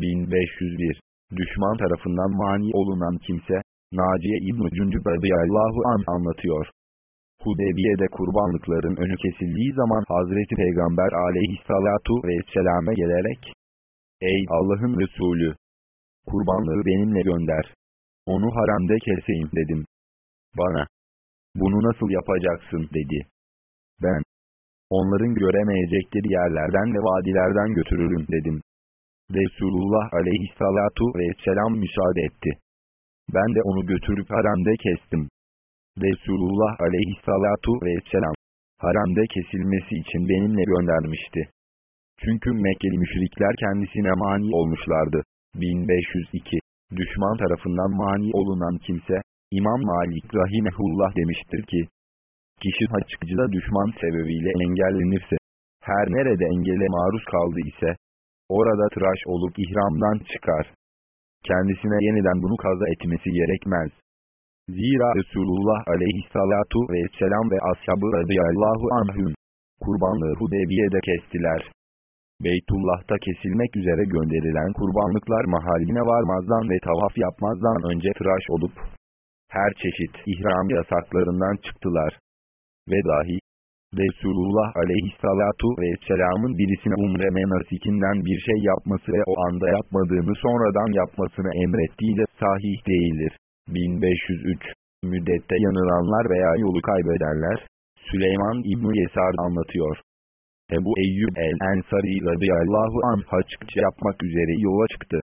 1501 Düşman tarafından mani olunan kimse, Naciye İbn-i Cüncüb radıyallahu an anlatıyor. Hudeybiye'de kurbanlıkların önü kesildiği zaman Hazreti Peygamber aleyhissalatu vesselam'e gelerek, Ey Allah'ın Resulü! Kurbanlığı benimle gönder. Onu haremde keseyim dedim. Bana, bunu nasıl yapacaksın dedi. Ben, onların göremeyecekleri yerlerden ve vadilerden götürürüm dedim. Resulullah aleyhissalatu vesselam müsaade etti. Ben de onu götürüp haremde kestim. Resulullah aleyhissalatu vesselam, haramda kesilmesi için benimle göndermişti. Çünkü Mekkeli müşrikler kendisine mani olmuşlardı. 1502 Düşman tarafından mani olunan kimse, İmam Malik Rahimehullah demiştir ki, kişi haçkıcıda düşman sebebiyle engellenirse, her nerede engele maruz kaldı ise, orada tıraş olup ihramdan çıkar. Kendisine yeniden bunu kaza etmesi gerekmez. Zira Resulullah aleyhissalatu vesselam ve ashabı radıyallahu anhüm, kurbanlığı Hudeybiye'de kestiler. Beytullah'ta kesilmek üzere gönderilen kurbanlıklar mahalline varmazdan ve tavaf yapmazdan önce tıraş olup, her çeşit ihram yasaklarından çıktılar. Ve dahi, Resulullah aleyhissalatu vesselamın birisine umre menasikinden bir şey yapması ve o anda yapmadığını sonradan yapmasını emrettiği de sahih değildir. 1503 Müddette yanılanlar veya yolu kaybedenler, Süleyman İbn-i Yesar anlatıyor. Ebu Eyyub el-Ensari radıyallahu anh haçkçı yapmak üzere yola çıktı.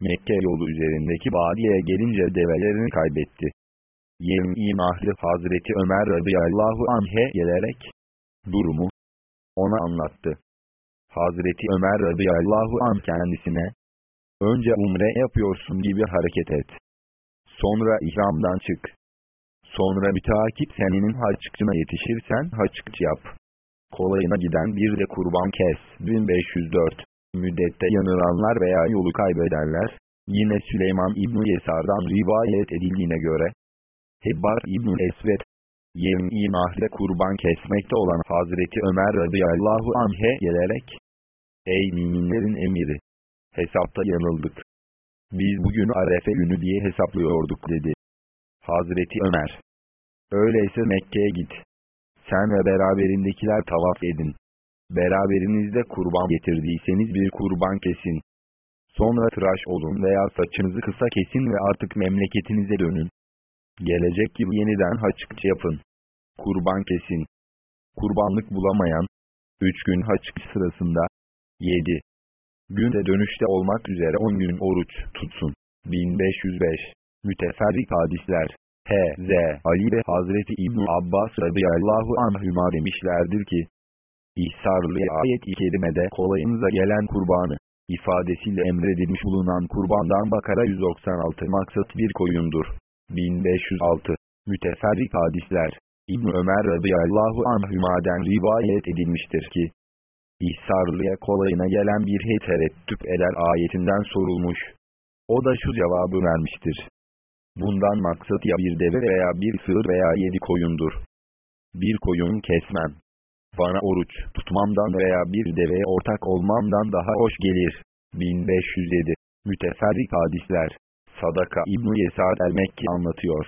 Mekke yolu üzerindeki vadiye gelince develerini kaybetti. Yem'i Mahri Hazreti Ömer radıyallahu anh'e gelerek, durumu, ona anlattı. Hazreti Ömer radıyallahu anh kendisine, önce umre yapıyorsun gibi hareket et. Sonra ihramdan çık. Sonra müteakip seninin haçkçına yetişirsen haçkçı yap. Kolayına giden bir de kurban kes. 1504 Müddette yanılanlar veya yolu kaybedenler, yine Süleyman İbn-i Yesar'dan rivayet edildiğine göre, Hebbar İbn-i Esved, Yevmi Nahre kurban kesmekte olan Hazreti Ömer radıyallahu anh'e gelerek, Ey müminlerin emiri! Hesapta yanıldık. Biz bugün Arefe günü diye hesaplıyorduk dedi. Hazreti Ömer. Öyleyse Mekke'ye git. Sen ve beraberindekiler tavaf edin. Beraberinizde kurban getirdiyseniz bir kurban kesin. Sonra tıraş olun veya saçınızı kısa kesin ve artık memleketinize dönün. Gelecek gibi yeniden haçkçı yapın. Kurban kesin. Kurbanlık bulamayan, 3 gün haçkı sırasında, 7. Günde dönüşte olmak üzere 10 gün oruç tutsun. 1505 Müteferrik hadisler H.Z. Ali ve Hazreti İbn Abbas radıyallahu anhüma demişlerdir ki, İhsarlı ayet-i kerimede kolayınıza gelen kurbanı, ifadesiyle emredilmiş bulunan kurbandan Bakara 196 maksat bir koyundur. 1506 Müteferrik hadisler İbn Ömer radıyallahu anhümaden rivayet edilmiştir ki, İhsarlıya kolayına gelen bir hey tereddüt eder ayetinden sorulmuş. O da şu cevabı vermiştir. Bundan maksat ya bir deve veya bir sığır veya yedi koyundur. Bir koyun kesmem. Bana oruç tutmamdan veya bir deveye ortak olmamdan daha hoş gelir. 1507 Müteferrik hadisler Sadaka İbn-i Yesar el-Mekki anlatıyor.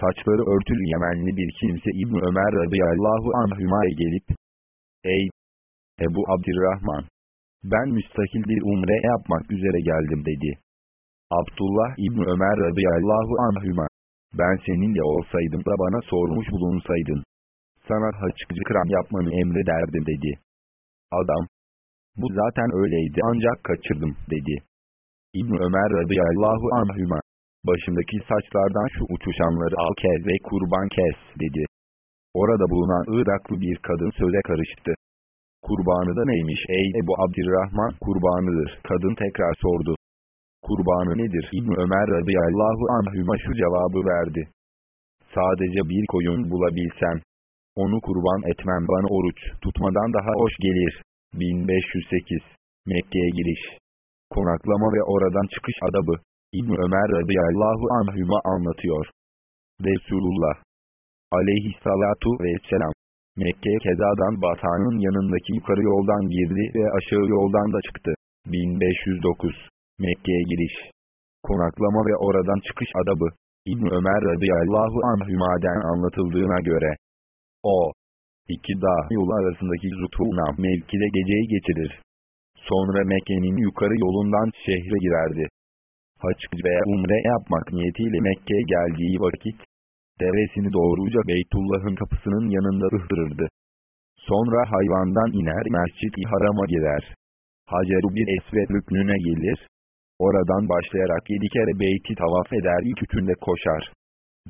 Saçları örtülü Yemenli bir kimse İbn Ömer radıyallahu anhüma'ya gelip, Ey Ebu Abdirrahman, ben müstakil bir umre yapmak üzere geldim dedi. Abdullah İbn Ömer radıyallahu anhüma, ben seninle olsaydım da bana sormuş bulunsaydın, sana haçkıcı kram yapmanı emrederdim dedi. Adam, bu zaten öyleydi ancak kaçırdım dedi. İbn Ömer radıyallahu anhüma, başındaki saçlardan şu uçuşanları al kes ve kurban kes dedi. Orada bulunan Iraklı bir kadın söze karıştı. Kurbanı da neymiş ey Ebu Abdirrahman kurbanıdır. Kadın tekrar sordu. Kurbanı nedir? İbn Ömer radıyallahu anhüma şu cevabı verdi. Sadece bir koyun bulabilsem, onu kurban etmem bana oruç tutmadan daha hoş gelir. 1508 Mekke'ye giriş Konaklama ve oradan çıkış adabı İbn Ömer radıyallahu anhüma anlatıyor. Resulullah aleyhissalatu vesselam Mekke kezadan Bata'nın yanındaki yukarı yoldan girdi ve aşağı yoldan da çıktı. 1509 Mekke'ye giriş. Konaklama ve oradan çıkış adabı. İbn Ömer radıyallahu anhümaden anlatıldığına göre. O, iki dağ yolu arasındaki Zutuna mevkide geceyi geçirir. Sonra Mekke'nin yukarı yolundan şehre girerdi. Haç veya umre yapmak niyetiyle Mekke'ye geldiği vakit, devesini doğruca Beytullah'ın kapısının yanında ıhtırırdı. Sonra hayvandan iner Mescid-i Haram'a girer. Hacer bir esved rüknüne gelir. Oradan başlayarak yedi kere beyti tavaf eder ilk üçünde koşar.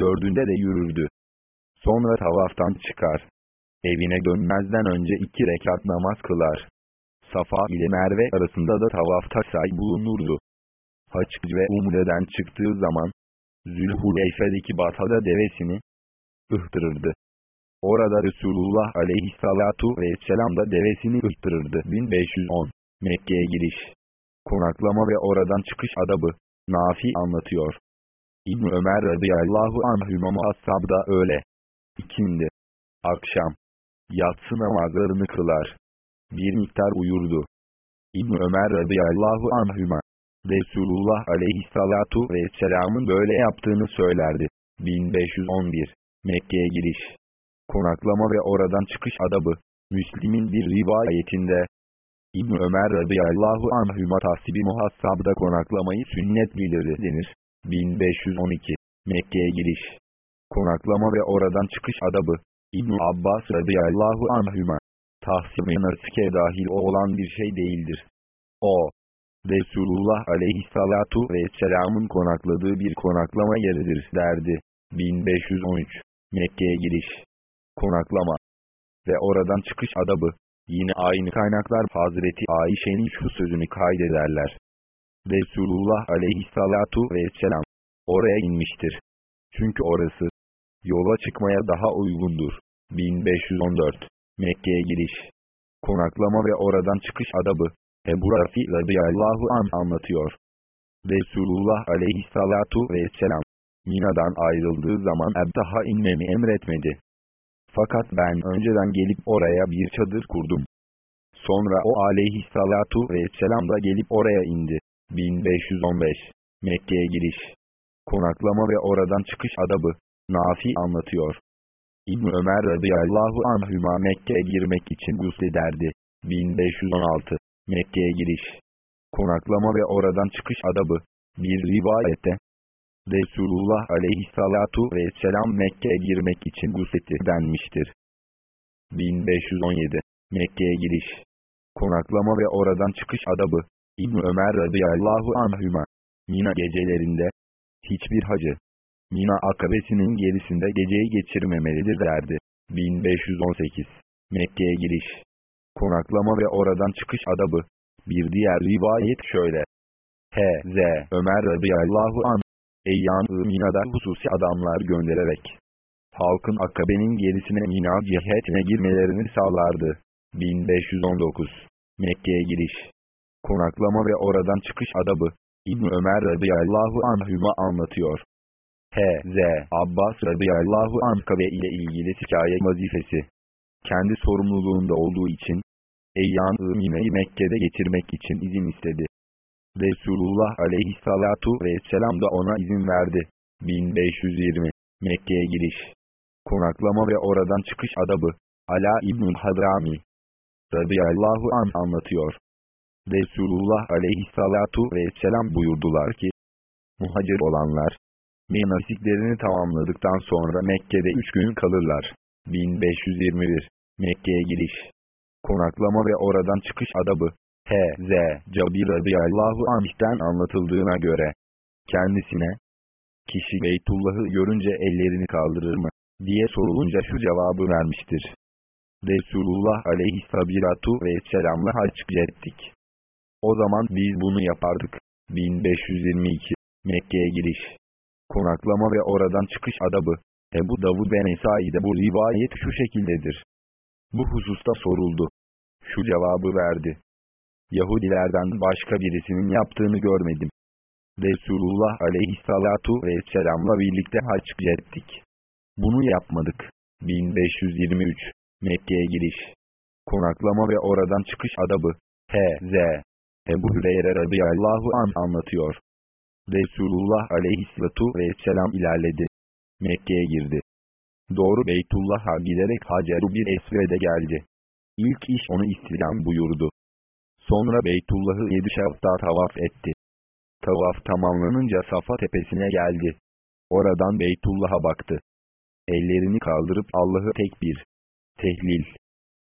Dördünde de yürürdü. Sonra tavaftan çıkar. Evine dönmezden önce iki rekat namaz kılar. Safa ile Merve arasında da tavafta say bulunurdu. Haç ve Umre'den çıktığı zaman, Zülhuleyfe'deki batada devesini ıhtırırdı. Orada Resulullah aleyhissalatu vesselam da devesini ıhtırırdı. 1510 Mekke'ye giriş Konaklama ve oradan çıkış adabı Nafi anlatıyor. İbn Ömer radıyallahu anhüma muhassab da öyle. İkindi. Akşam. Yatsı namazlarını kılar. Bir miktar uyurdu. İbn Ömer radıyallahu anhüma. Resulullah aleyhissalatu vesselamın böyle yaptığını söylerdi. 1511 Mekke'ye giriş Konaklama ve oradan çıkış adabı Müslim'in bir rivayetinde İbn Ömer radıyallahu anhüma tahsibi muhassabda konaklamayı sünnet bilir denir. 1512 Mekke'ye giriş Konaklama ve oradan çıkış adabı İbn Abbas radıyallahu anhüma tahsimi nasike dahil olan bir şey değildir. O, Resulullah aleyhissalatu vesselamın konakladığı bir konaklama yeridir derdi. 1513 Mekke'ye giriş Konaklama ve oradan çıkış adabı Yine aynı kaynaklar Hazreti Ayşe'nin şu sözünü kaydederler. Resulullah aleyhissalatu vesselam oraya inmiştir. Çünkü orası yola çıkmaya daha uygundur. 1514 Mekke'ye giriş Konaklama ve oradan çıkış adabı Ebu Rafi radıyallahu an anlatıyor. Resulullah aleyhissalatu vesselam Mina'dan ayrıldığı zaman Ebtaha inmemi emretmedi. Fakat ben önceden gelip oraya bir çadır kurdum. Sonra o aleyhissalatu vesselam da gelip oraya indi. 1515 Mekke'ye giriş Konaklama ve oradan çıkış adabı Nafi anlatıyor. İbn Ömer radıyallahu anhüma Mekke'ye girmek için guslederdi. 1516 Mekke'ye giriş. Konaklama ve oradan çıkış adabı. Bir rivayette Resulullah aleyhissalatu vesselam Mekke'ye girmek için gusletti denmiştir. 1517 Mekke'ye giriş. Konaklama ve oradan çıkış adabı. İbn Ömer radıyallahu anhüma. Mina gecelerinde hiçbir hacı Mina akabesinin gerisinde geceyi geçirmemelidir derdi. 1518 Mekke'ye giriş. Konaklama ve oradan çıkış adabı. Bir diğer rivayet şöyle. H.Z. Ömer radıyallahu anh Eyyan-ı Mina'da hususi adamlar göndererek. Halkın akabenin gerisine Mina cihetine girmelerini sağlardı. 1519 Mekke'ye giriş. Konaklama ve oradan çıkış adabı. İbn Ömer radıyallahu anhüma anlatıyor. H.Z. Abbas radıyallahu anh kabe ile ilgili hikaye vazifesi. Kendi sorumluluğunda olduğu için Eyyan-ı Mine'yi Mekke'de getirmek için izin istedi. Resulullah aleyhissalatu vesselam da ona izin verdi. 1520 Mekke'ye giriş Konaklama ve oradan çıkış adabı Ala İbn-i Hadrami radıyallahu an anlatıyor. Resulullah aleyhissalatu vesselam buyurdular ki, muhacir olanlar, menasiklerini tamamladıktan sonra Mekke'de üç gün kalırlar. 1521 Mekke'ye giriş Konaklama ve oradan çıkış adabı H.Z. Cabir radıyallahu anh'ten anlatıldığına göre, kendisine, kişi Beytullah'ı görünce ellerini kaldırır mı, diye sorulunca şu cevabı vermiştir. Resulullah aleyhissalatu vesselamla hac ettik. O zaman biz bunu yapardık. 1522 Mekke'ye giriş Konaklama ve oradan çıkış adabı Ebu Davud ve Nesai'de bu rivayet şu şekildedir. Bu hususta soruldu. Şu cevabı verdi. Yahudilerden başka birisinin yaptığını görmedim. Resulullah aleyhissalatu vesselamla birlikte hac ettik. Bunu yapmadık. 1523 Mekke'ye giriş Konaklama ve oradan çıkış adabı H.Z. Ebu Hüreyre radıyallahu an anlatıyor. Resulullah aleyhissalatu vesselam ilerledi. Mekke'ye girdi. Doğru Beytullah'a giderek Haceru bir esvede geldi. İlk iş onu istilam buyurdu. Sonra Beytullah'ı yedi şafta tavaf etti. Tavaf tamamlanınca Safa tepesine geldi. Oradan Beytullah'a baktı. Ellerini kaldırıp Allah'ı tekbir, tehlil,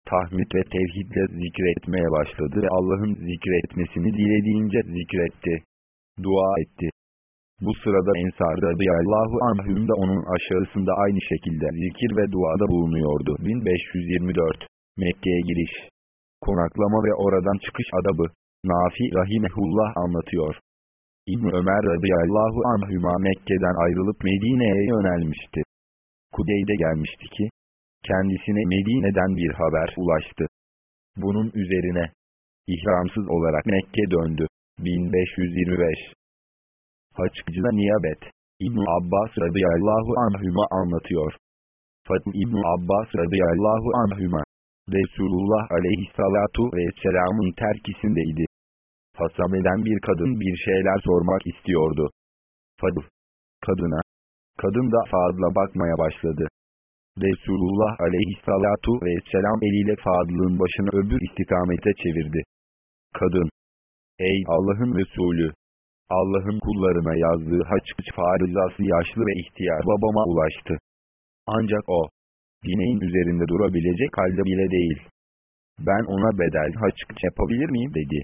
tahmid ve tevhidle zikretmeye başladı ve Allah'ın zikretmesini dilediğince zikretti. Dua etti. Bu sırada Ensar radıyallahu anhüm de onun aşağısında aynı şekilde zikir ve duada bulunuyordu. 1524 Mekke'ye giriş Konaklama ve oradan çıkış adabı Nafi Rahimehullah anlatıyor. İbn Ömer radıyallahu anhüma Mekke'den ayrılıp Medine'ye yönelmişti. Kudeyde gelmişti ki, kendisine Medine'den bir haber ulaştı. Bunun üzerine, ihramsız olarak Mekke döndü. 1525 Haçkıcıda niyabet İbn Abbas radıyallahu anhüma anlatıyor. Fatih İbn Abbas radıyallahu anhüma Resulullah aleyhissalatu vesselamın terkisindeydi. Hasameden bir kadın bir şeyler sormak istiyordu. Fadıl. Kadına. Kadın da fazla bakmaya başladı. Resulullah aleyhissalatu vesselam eliyle Fadıl'ın başını öbür istikamete çevirdi. Kadın. Ey Allah'ın Resulü! Allah'ın kullarına yazdığı haç farizası yaşlı ve ihtiyar babama ulaştı. Ancak o, bineğin üzerinde durabilecek halde bile değil. Ben ona bedel haç yapabilir miyim dedi.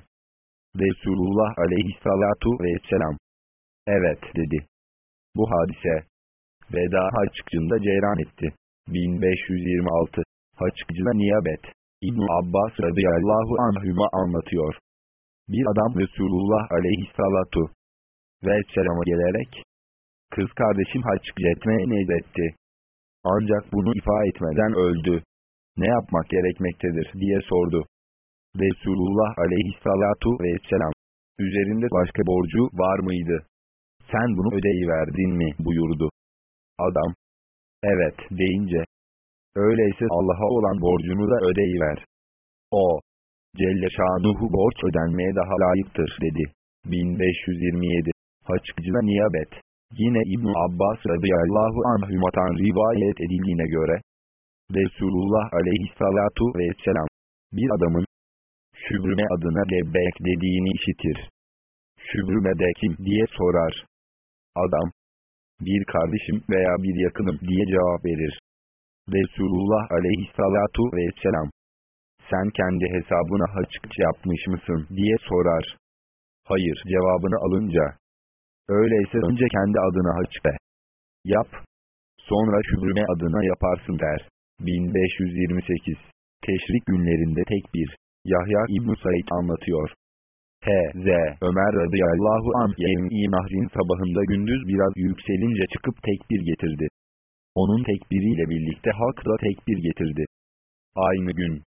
Resulullah aleyhissalatu vesselam. Evet dedi. Bu hadise, veda haçkıcında ceyran etti. 1526 Haçkıcına niyabet İbn Abbas radıyallahu anhüma anlatıyor. Bir adam Resulullah aleyhissalatu vesselama gelerek kız kardeşim haçkıc etmeye nezetti. Ancak bunu ifa etmeden öldü. Ne yapmak gerekmektedir diye sordu. Resulullah aleyhissalatu vesselam üzerinde başka borcu var mıydı? Sen bunu ödeyiverdin mi buyurdu. Adam, evet deyince, öyleyse Allah'a olan borcunu da ödeyiver. O, Celle Şanuhu borç ödenmeye daha layıktır dedi. 1527 Haçkıcına niyabet Yine İbn Abbas radıyallahu anhümatan rivayet edildiğine göre Resulullah aleyhissalatu vesselam bir adamın Şübrüme adına lebbek dediğini işitir. Şübrüme de kim diye sorar. Adam bir kardeşim veya bir yakınım diye cevap verir. Resulullah aleyhissalatu vesselam sen kendi hesabına haçkıç yapmış mısın diye sorar. Hayır cevabını alınca. Öyleyse önce kendi adına be. Yap. Sonra şübrüme adına yaparsın der. 1528 Teşrik günlerinde tek bir. Yahya İbn Said anlatıyor. H.Z. Ömer radıyallahu anh yevmi nahrin sabahında gündüz biraz yükselince çıkıp tekbir getirdi. Onun tekbiriyle birlikte halk da tekbir getirdi. Aynı gün,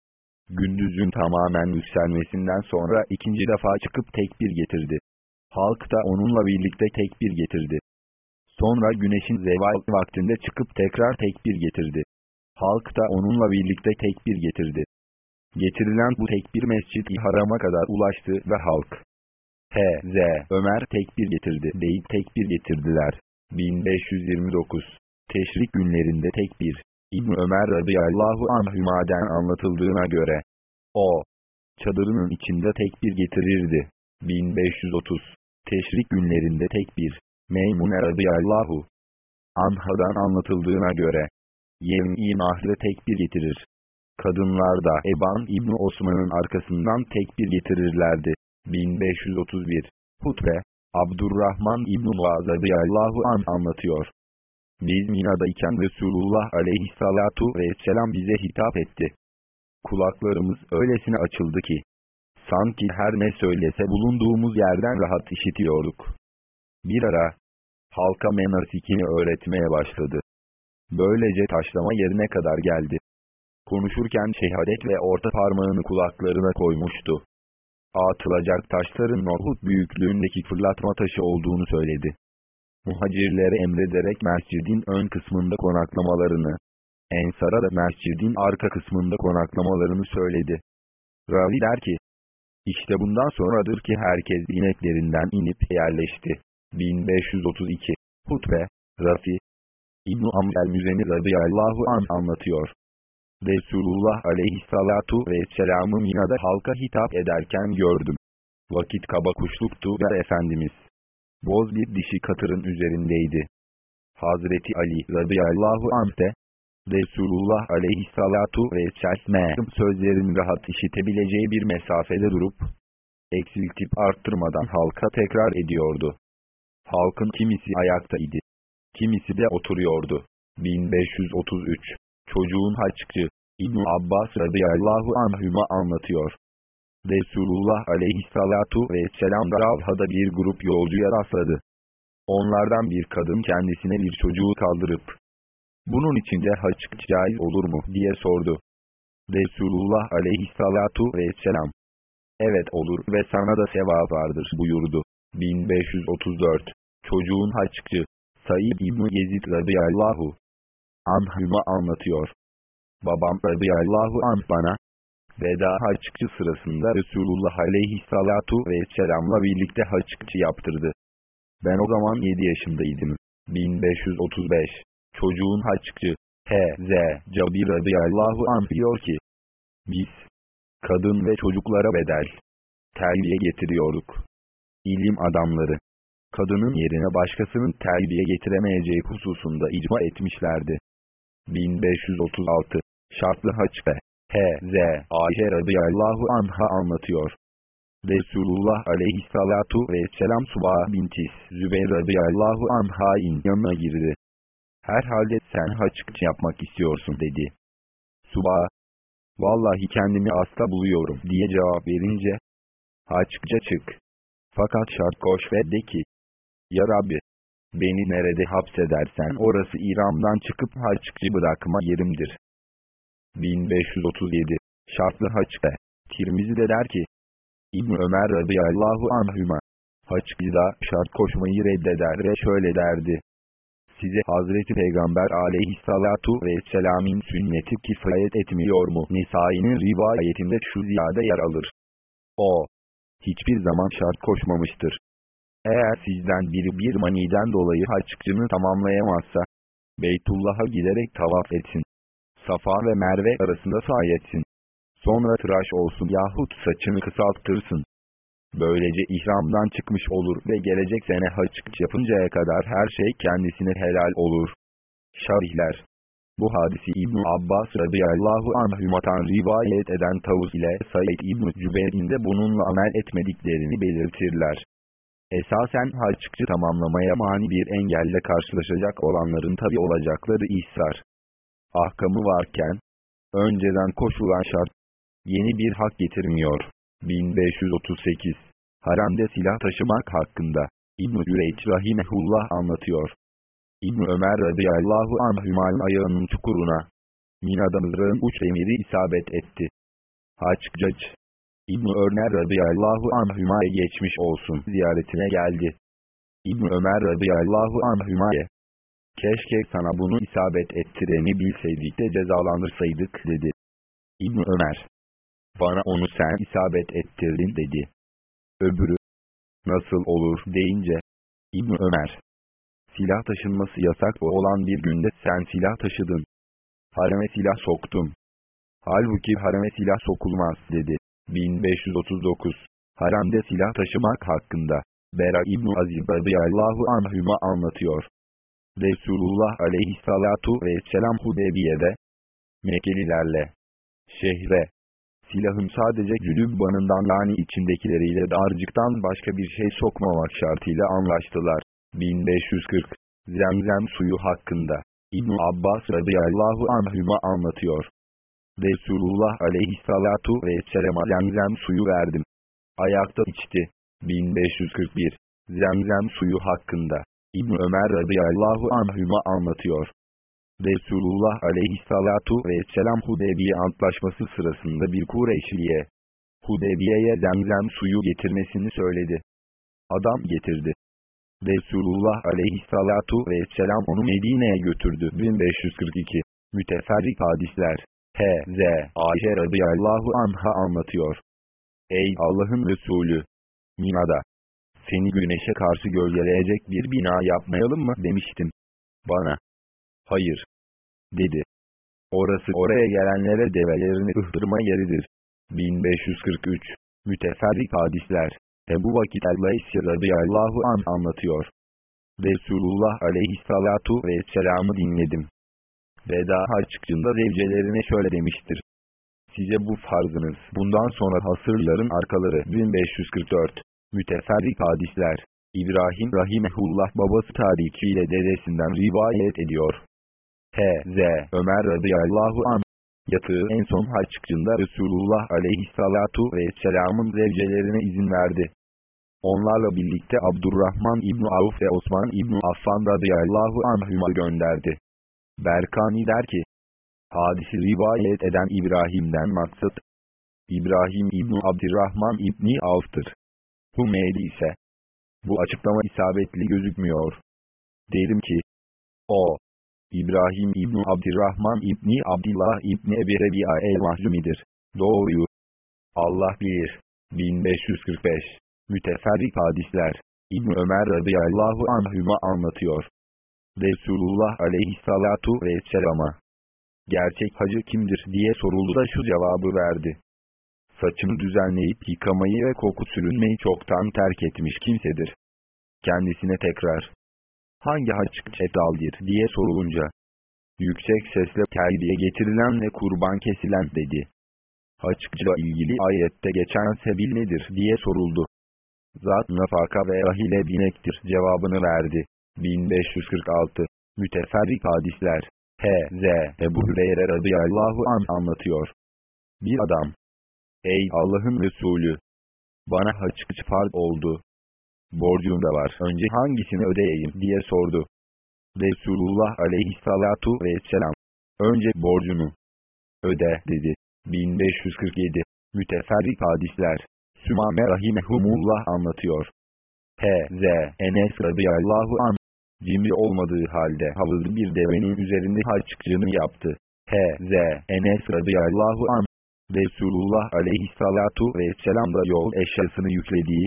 gündüzün tamamen yükselmesinden sonra ikinci defa çıkıp tekbir getirdi. Halk da onunla birlikte tekbir getirdi. Sonra güneşin zeval vaktinde çıkıp tekrar tekbir getirdi. Halk da onunla birlikte tekbir getirdi. Getirilen bu tekbir mescid-i harama kadar ulaştı ve halk H.Z. Ömer tekbir getirdi deyip tekbir getirdiler. 1529 Teşrik günlerinde tekbir İbn Ömer radıyallahu anhümaden anlatıldığına göre o çadırının içinde tekbir getirirdi. 1530 Teşrik günlerinde tekbir Meymune radıyallahu anhadan anlatıldığına göre Yevmi nahre tekbir getirir. Kadınlar da Eban İbni Osman'ın arkasından tekbir getirirlerdi. 1531 Hutbe Abdurrahman İbn-i Muazzadiyallahu an anlatıyor. Biz Mina'dayken Resulullah aleyhissalatu vesselam bize hitap etti. Kulaklarımız öylesine açıldı ki, sanki her ne söylese bulunduğumuz yerden rahat işitiyorduk. Bir ara, halka menasikini öğretmeye başladı. Böylece taşlama yerine kadar geldi. Konuşurken şehadet ve orta parmağını kulaklarına koymuştu. Atılacak taşların nohut büyüklüğündeki fırlatma taşı olduğunu söyledi. Muhacirlere emrederek mescidin ön kısmında konaklamalarını, Ensara da mescidin arka kısmında konaklamalarını söyledi. Ravi der ki, İşte bundan sonradır ki herkes ineklerinden inip yerleşti. 1532 Hutbe, Rafi, İbn-i Amr el-Müzeni radıyallahu an anlatıyor. Resulullah aleyhissalatu vesselam'ı Mina'da halka hitap ederken gördüm. Vakit kaba kuşluktu ve Efendimiz. Boz bir dişi katırın üzerindeydi. Hazreti Ali radıyallahu anh de, Resulullah aleyhissalatu vesselam sözlerin rahat işitebileceği bir mesafede durup, eksiltip arttırmadan halka tekrar ediyordu. Halkın kimisi ayakta idi. Kimisi de oturuyordu. 1533 Çocuğun haççı İbn Abbas radıyallahu anhüma anlatıyor. Resulullah aleyhissalatu vesselam Ravha'da bir grup yolcuya rastladı. Onlardan bir kadın kendisine bir çocuğu kaldırıp, bunun içinde haçık caiz olur mu diye sordu. Resulullah aleyhissalatu vesselam, evet olur ve sana da sevap vardır buyurdu. 1534 Çocuğun haççı Said İbni Yezid radıyallahu anhüma anlatıyor. Babam radıyallahu anh bana, veda haççı sırasında Resulullah aleyhissalatu vesselamla birlikte haççı yaptırdı. Ben o zaman 7 yaşındaydım. 1535 Çocuğun haççı H.Z. Cabir radıyallahu anh diyor ki, biz, kadın ve çocuklara bedel, terbiye getiriyorduk. İlim adamları, kadının yerine başkasının terbiye getiremeyeceği hususunda icma etmişlerdi. 1536 Şartlı haç H.Z. Ayşe radıyallahu anha anlatıyor. Resulullah aleyhissalatu vesselam Suba binti Zübeyir radıyallahu anha'in yanına girdi. Herhalde sen haç yapmak istiyorsun dedi. Suba, vallahi kendimi hasta buluyorum diye cevap verince, haçça çık. Fakat şart koş ve de ki, Ya Rabbi, beni nerede hapsedersen orası İram'dan çıkıp haççı bırakma yerimdir. 1537 Şartlı haçta, Tirmizi de der ki, İbn Ömer radıyallahu anhüma, haçkıda şart koşmayı reddeder ve şöyle derdi. Size Hazreti Peygamber aleyhissalatu vesselam'in sünneti kifayet etmiyor mu? Nisai'nin rivayetinde şu ziyade yer alır. O, hiçbir zaman şart koşmamıştır. Eğer sizden biri bir maniden dolayı haççını tamamlayamazsa, Beytullah'a giderek tavaf etsin. Safa ve Merve arasında sahi etsin. Sonra tıraş olsun yahut saçını kısalttırsın. Böylece ihramdan çıkmış olur ve gelecek sene haç yapıncaya kadar her şey kendisine helal olur. Şarihler Bu hadisi İbn Abbas radıyallahu anhümatan rivayet eden tavus ile Said İbn Cübeyr'in de bununla amel etmediklerini belirtirler. Esasen haççı tamamlamaya mani bir engelle karşılaşacak olanların tabi olacakları ihsar. Ahkamı varken, önceden koşulan şart, yeni bir hak getirmiyor. 1538 Haramde silah taşımak hakkında İbn-i Cüreyç Rahimehullah anlatıyor. İbn Ömer radıyallahu anhümal ayağının çukuruna Mina'da uç demiri isabet etti. Haçcac İbn Ömer radıyallahu anhüma'ya geçmiş olsun ziyaretine geldi. İbn Ömer radıyallahu anhüma'ya Keşke sana bunu isabet ettireni bilseydik de cezalandırsaydık dedi. İbn Ömer bana onu sen isabet ettirdin dedi. Öbürü, nasıl olur deyince, İbn Ömer, silah taşınması yasak olan bir günde sen silah taşıdın. Hareme silah soktun. Halbuki hareme silah sokulmaz dedi. 1539 Haramde silah taşımak hakkında Bera İbn Azib radıyallahu anhüma anlatıyor. Resulullah aleyhissalatu vesselam Hudebiye'de Mekkelilerle şehre silahın sadece cülübbanından yani içindekileriyle darcıktan başka bir şey sokmamak şartıyla anlaştılar. 1540 Zemzem suyu hakkında İbn Abbas radıyallahu anhüma anlatıyor. Resulullah aleyhissalatu vesselam'a zemzem suyu verdim. Ayakta içti. 1541 Zemzem suyu hakkında İbn Ömer radıyallahu anhüma anlatıyor. Resulullah aleyhissalatu vesselam Hudebiye antlaşması sırasında bir Kureyşliye, Hudebiye'ye zemzem suyu getirmesini söyledi. Adam getirdi. Resulullah aleyhissalatu vesselam onu Medine'ye götürdü. 1542 Müteferrik hadisler H.Z. Ayşe radıyallahu anha anlatıyor. Ey Allah'ın Resulü! Mina'da, seni güneşe karşı gölgeleyecek bir bina yapmayalım mı demiştim. Bana, hayır, dedi. Orası oraya gelenlere develerini ıhtırma yeridir. 1543 Müteferrik hadisler Ebu Vakit el-Leysi radıyallahu an anlatıyor. Resulullah aleyhissalatu vesselam'ı dinledim. Veda haccında zevcelerine şöyle demiştir. Size bu farzınız. Bundan sonra hasırların arkaları 1544. Müteferrik hadisler. İbrahim Rahimehullah babası tarihiyle dedesinden rivayet ediyor. H.Z. Ömer radıyallahu an Yatığı en son haccında Resulullah aleyhissalatu vesselamın zevcelerine izin verdi. Onlarla birlikte Abdurrahman İbni Avf ve Osman İbni Affan radıyallahu anhüma gönderdi. Berkani der ki, hadisi rivayet eden İbrahim'den maksat, İbrahim İbni Abdurrahman İbni Avf'tır. Hümeydi ise, bu açıklama isabetli gözükmüyor. Derim ki, o, İbrahim İbni Abdurrahman İbni Abdillah İbni Ebi Rebi'a el-Mahzumidir. Doğruyu. Allah bilir. 1545 Müteferrik hadisler. İbn Ömer radıyallahu anhüma anlatıyor. Resulullah aleyhissalatu vesselama. Gerçek hacı kimdir diye soruldu da şu cevabı verdi. Saçını düzenleyip yıkamayı ve koku sürünmeyi çoktan terk etmiş kimsedir. Kendisine tekrar, hangi haç çetaldir diye sorulunca, yüksek sesle terbiye getirilen ve kurban kesilen dedi. Haçkla ilgili ayette geçen sebil nedir diye soruldu. Zat nafaka ve rahile binektir cevabını verdi. 1546 Müteferrik hadisler H.Z. Ebu Hüreyre radıyallahu an anlatıyor. Bir adam, Ey Allah'ın Resulü! Bana haçkıç farz oldu. Borcum da var. Önce hangisini ödeyeyim diye sordu. Resulullah aleyhissalatu vesselam. Önce borcunu öde dedi. 1547 Müteferrik hadisler Sümame rahimehumullah anlatıyor. H.Z. Enes radıyallahu an cimri olmadığı halde havuzlu bir devenin üzerinde haççığını yaptı. H.Z. Enes radıyallahu an Resulullah aleyhissalatu vesselam da yol eşyasını yüklediği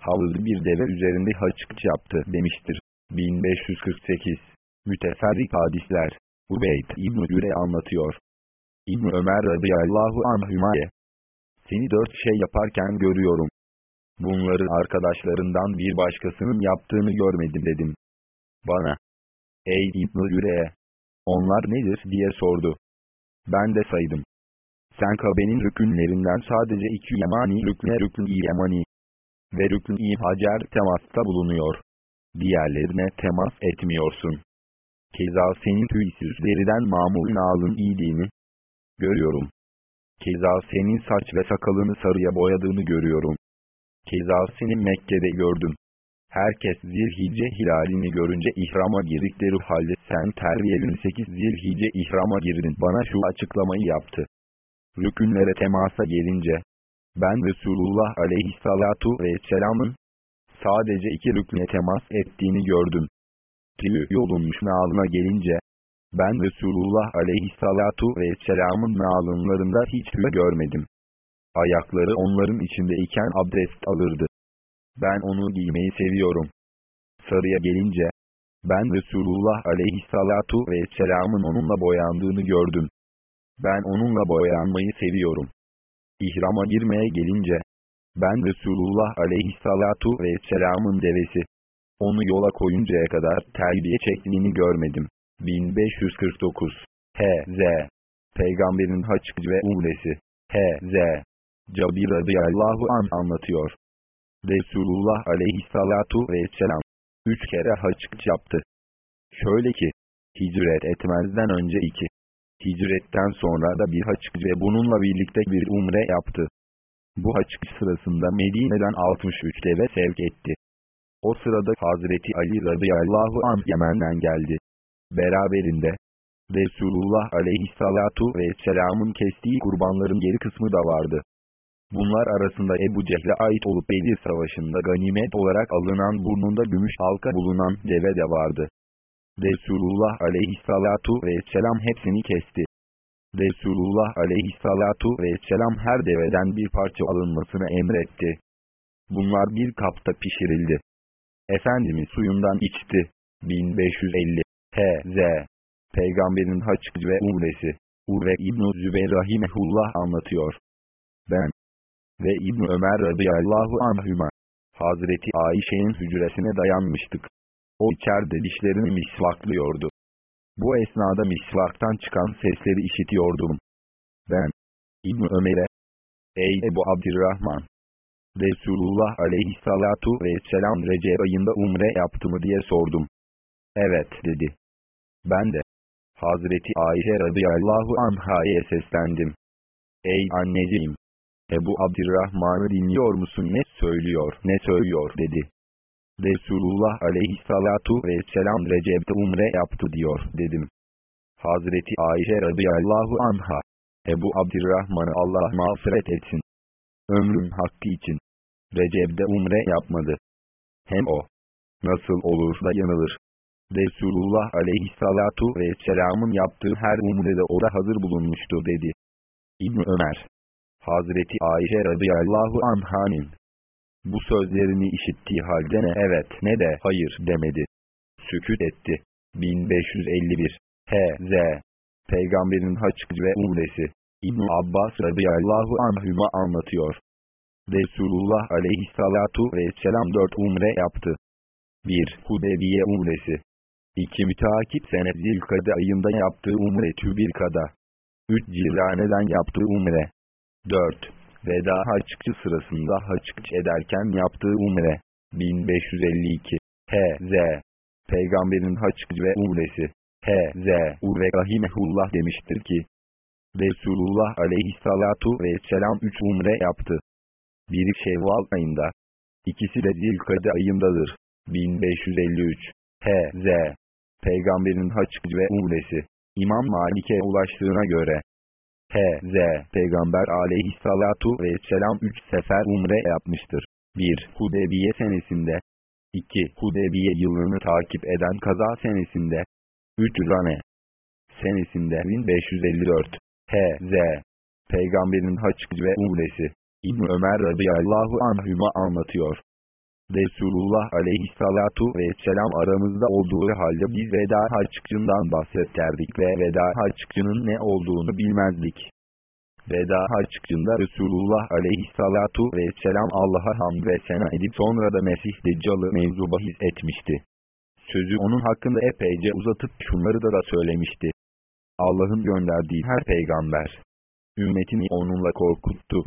havuzlu bir deve üzerinde haçkıç yaptı demiştir. 1548 Müteferrik hadisler Ubeyd İbn-i Yüre anlatıyor. İbn Ömer radıyallahu anhüma'ya seni dört şey yaparken görüyorum. Bunları arkadaşlarından bir başkasının yaptığını görmedim dedim. Bana, ey İbn-i Yüre'ye, onlar nedir diye sordu. Ben de saydım. Sen Kabe'nin rükünlerinden sadece iki yemani rükne rükün-i yemani ve rükün-i hacer temasta bulunuyor. Diğerlerine temas etmiyorsun. Keza senin tüysüz deriden mamulun ağzın iyiliğini görüyorum. Keza senin saç ve sakalını sarıya boyadığını görüyorum. Keza seni Mekke'de gördüm. Herkes zilhice hilalini görünce ihrama girdikleri halde sen terbiyelin 8 zilhice ihrama girdin bana şu açıklamayı yaptı. Rükünlere temasa gelince, ben Resulullah aleyhissalatu vesselamın sadece iki rükne temas ettiğini gördüm. Tüyü yolunmuş nalına gelince, ben Resulullah aleyhissalatu vesselamın nalınlarında hiç tüy görmedim. Ayakları onların içindeyken abdest alırdı. Ben onu giymeyi seviyorum. Sarıya gelince, ben Resulullah aleyhissalatu vesselamın onunla boyandığını gördüm. Ben onunla boyanmayı seviyorum. İhrama girmeye gelince, ben Resulullah aleyhissalatu vesselamın devesi. Onu yola koyuncaya kadar terbiye çektiğini görmedim. 1549 H.Z. Peygamberin haçkı ve umresi H.Z. Cabir radıyallahu an anlatıyor. Resulullah aleyhissalatu vesselam üç kere haçkı yaptı. Şöyle ki, hicret etmezden önce iki, hicretten sonra da bir haçkı ve bununla birlikte bir umre yaptı. Bu haçkı sırasında Medine'den 63 deve sevk etti. O sırada Hazreti Ali radıyallahu anh Yemen'den geldi. Beraberinde, Resulullah aleyhissalatu vesselamın kestiği kurbanların geri kısmı da vardı. Bunlar arasında Ebu Cehle ait olup Bedir Savaşı'nda ganimet olarak alınan burnunda gümüş halka bulunan deve de vardı. Resulullah aleyhissalatu vesselam hepsini kesti. Resulullah aleyhissalatu vesselam her deveden bir parça alınmasını emretti. Bunlar bir kapta pişirildi. Efendimiz suyundan içti. 1550 H.Z. Peygamberin haç ve umresi. Urve İbn-i Zübeyir anlatıyor. Ben ve İbn Ömer radıyallahu anhüma Hazreti Ayşe'nin hücresine dayanmıştık. O içeride dişlerini misvaklıyordu. Bu esnada misvaktan çıkan sesleri işitiyordum. Ben, İbn Ömer'e, Ey Ebu Abdirrahman! Resulullah aleyhissalatu vesselam Recep ayında umre yaptı mı diye sordum. Evet dedi. Ben de, Hazreti Ayşe radıyallahu anhaya seslendim. Ey anneciğim! Ebu Abdirrahman'ı dinliyor musun ne söylüyor ne söylüyor dedi. Resulullah aleyhissalatu vesselam Recep'te umre yaptı diyor dedim. Hazreti Ayşe radıyallahu anha. Ebu Abdirrahman'ı Allah mağfiret etsin. Ömrüm hakkı için. Recep'te umre yapmadı. Hem o. Nasıl olur da yanılır. Resulullah aleyhissalatu vesselamın yaptığı her umrede o da hazır bulunmuştu dedi. İbn Ömer. Hazreti Ayşe radıyallahu anhanin bu sözlerini işittiği halde ne evet ne de hayır demedi. Süküt etti. 1551 H.Z. Peygamberin haç ve umresi. İbn Abbas radıyallahu anhüma anlatıyor. Resulullah aleyhissalatu vesselam dört umre yaptı. 1. Hudebiye umresi. 2. Müteakip sene zilkade ayında yaptığı umre tübirkada. 3. Cirane'den yaptığı umre. 4. Veda haççı sırasında haçç ederken yaptığı umre. 1552. H.Z. Peygamberin haç ve umresi. H.Z. Urve Rahimehullah demiştir ki, Resulullah aleyhissalatu vesselam üç umre yaptı. Biri Şevval ayında, ikisi de Zilkade ayındadır. 1553. H.Z. Peygamberin haç ve umresi. İmam Malik'e ulaştığına göre, H.Z. Peygamber aleyhissalatu vesselam üç sefer umre yapmıştır. 1. Hudebiye senesinde 2. Hudebiye yılını takip eden kaza senesinde 3. Rane senesinde 1554 H.Z. Peygamberin haç ve umresi İbn Ömer radıyallahu anhüma anlatıyor. Resulullah aleyhissalatu vesselam aramızda olduğu halde biz veda haccından bahsetterdik ve veda haccının ne olduğunu bilmezdik. Veda haccında Resulullah aleyhissalatu vesselam Allah'a hamd ve sena edip sonra da Mesih Deccal'ı mevzu bahis etmişti. Sözü onun hakkında epeyce uzatıp şunları da da söylemişti. Allah'ın gönderdiği her peygamber, ümmetini onunla korkuttu.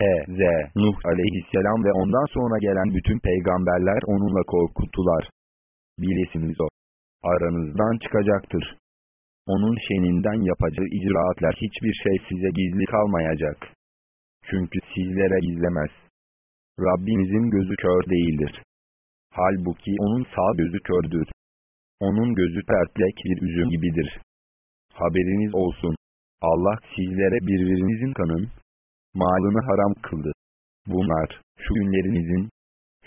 H.Z. Nuh aleyhisselam ve ondan sonra gelen bütün peygamberler onunla korkuttular. Bilesiniz o. Aranızdan çıkacaktır. Onun şeninden yapacağı icraatlar hiçbir şey size gizli kalmayacak. Çünkü sizlere gizlemez. Rabbinizin gözü kör değildir. Halbuki onun sağ gözü kördür. Onun gözü pertlek bir üzüm gibidir. Haberiniz olsun. Allah sizlere birbirinizin kanın, malını haram kıldı. Bunlar, şu günlerinizin,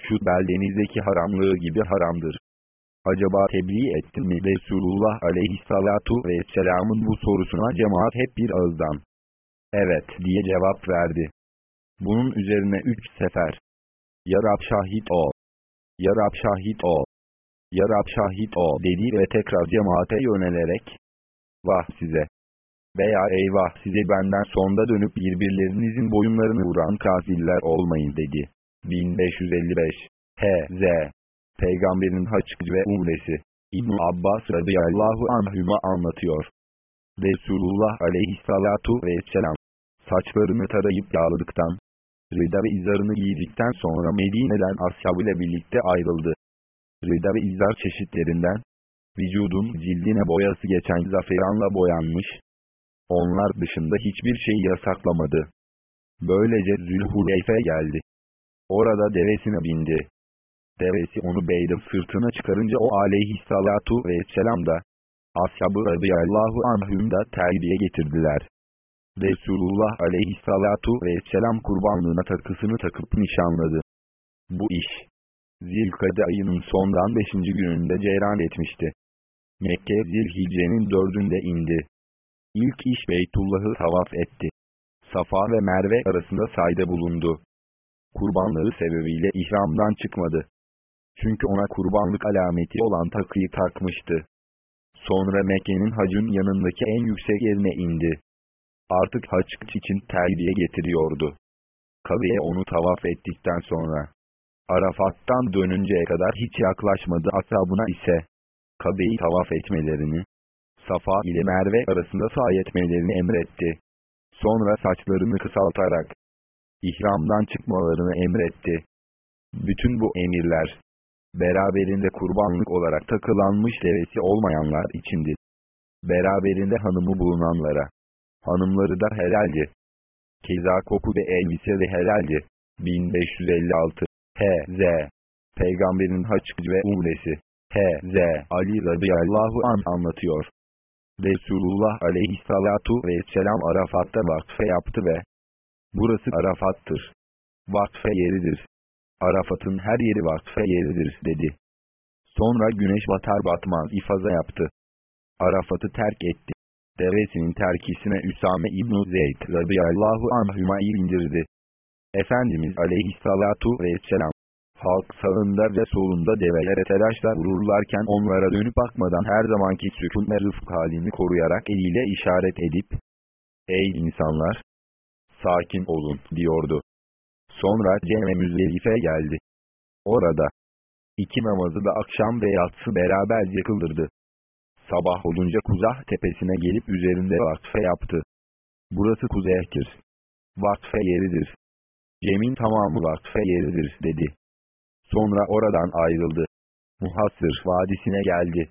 şu beldenizdeki haramlığı gibi haramdır. Acaba tebliğ ettin mi Resulullah aleyhissalatu vesselamın bu sorusuna cemaat hep bir ağızdan. Evet diye cevap verdi. Bunun üzerine üç sefer. Ya Rab şahit ol. Ya Rab şahit ol. Ya Rab şahit ol dedi ve tekrar cemaate yönelerek. Vah size! Veya eyvah size benden sonda dönüp birbirlerinizin boyunlarını vuran kafirler olmayın dedi. 1555 H.Z. Peygamberin haç ve umresi İbn Abbas radıyallahu anhüma anlatıyor. Resulullah aleyhissalatu vesselam saçlarını tarayıp yağladıktan, rida ve izarını giydikten sonra Medine'den ashabıyla birlikte ayrıldı. Rida ve izar çeşitlerinden, vücudun cildine boyası geçen zaferanla boyanmış, onlar dışında hiçbir şey yasaklamadı. Böylece Zülhuleyfe geldi. Orada devesine bindi. Devesi onu beyde sırtına çıkarınca o aleyhissalatu vesselam da, ashabı radıyallahu anhüm da terbiye getirdiler. Resulullah aleyhissalatu vesselam kurbanlığına takısını takıp nişanladı. Bu iş, Zilkade ayının sondan beşinci gününde cereyan etmişti. Mekke Zilhicce'nin dördünde indi. İlk iş Beytullah'ı tavaf etti. Safa ve Merve arasında sayda bulundu. Kurbanları sebebiyle ihramdan çıkmadı. Çünkü ona kurbanlık alameti olan takıyı takmıştı. Sonra Mekke'nin hacın yanındaki en yüksek yerine indi. Artık haç için terbiye getiriyordu. Kabe'ye onu tavaf ettikten sonra. Arafat'tan dönünceye kadar hiç yaklaşmadı ashabına ise. Kabe'yi tavaf etmelerini, Safa ile Merve arasında sahi etmelerini emretti. Sonra saçlarını kısaltarak, ihramdan çıkmalarını emretti. Bütün bu emirler, beraberinde kurbanlık olarak takılanmış devesi olmayanlar içindi. Beraberinde hanımı bulunanlara, hanımları da helaldi. Keza koku ve elbise de helaldi. 1556 H.Z. Peygamberin haç ve umresi H.Z. Ali radıyallahu an anlatıyor. Resulullah aleyhissalatu vesselam Arafat'ta vakfe yaptı ve Burası Arafat'tır. Vakfe yeridir. Arafat'ın her yeri vakfe yeridir dedi. Sonra güneş batar batmaz ifaza yaptı. Arafat'ı terk etti. Devesinin terkisine Üsame İbn-i Zeyd radıyallahu anhümayı indirdi. Efendimiz aleyhissalatu vesselam, halk sağında ve solunda develere telaşla vururlarken onlara dönüp bakmadan her zamanki sükun ve rıfk halini koruyarak eliyle işaret edip, Ey insanlar! Sakin olun, diyordu. Sonra Cem'e Müzdelife'ye geldi. Orada, iki namazı da akşam ve yatsı beraberce kıldırdı. Sabah olunca Kuzah tepesine gelip üzerinde vakfe yaptı. Burası kuzeytir. Vakfe yeridir. Cem'in tamamı vakfe yeridir dedi. Sonra oradan ayrıldı. Muhassır vadisine geldi.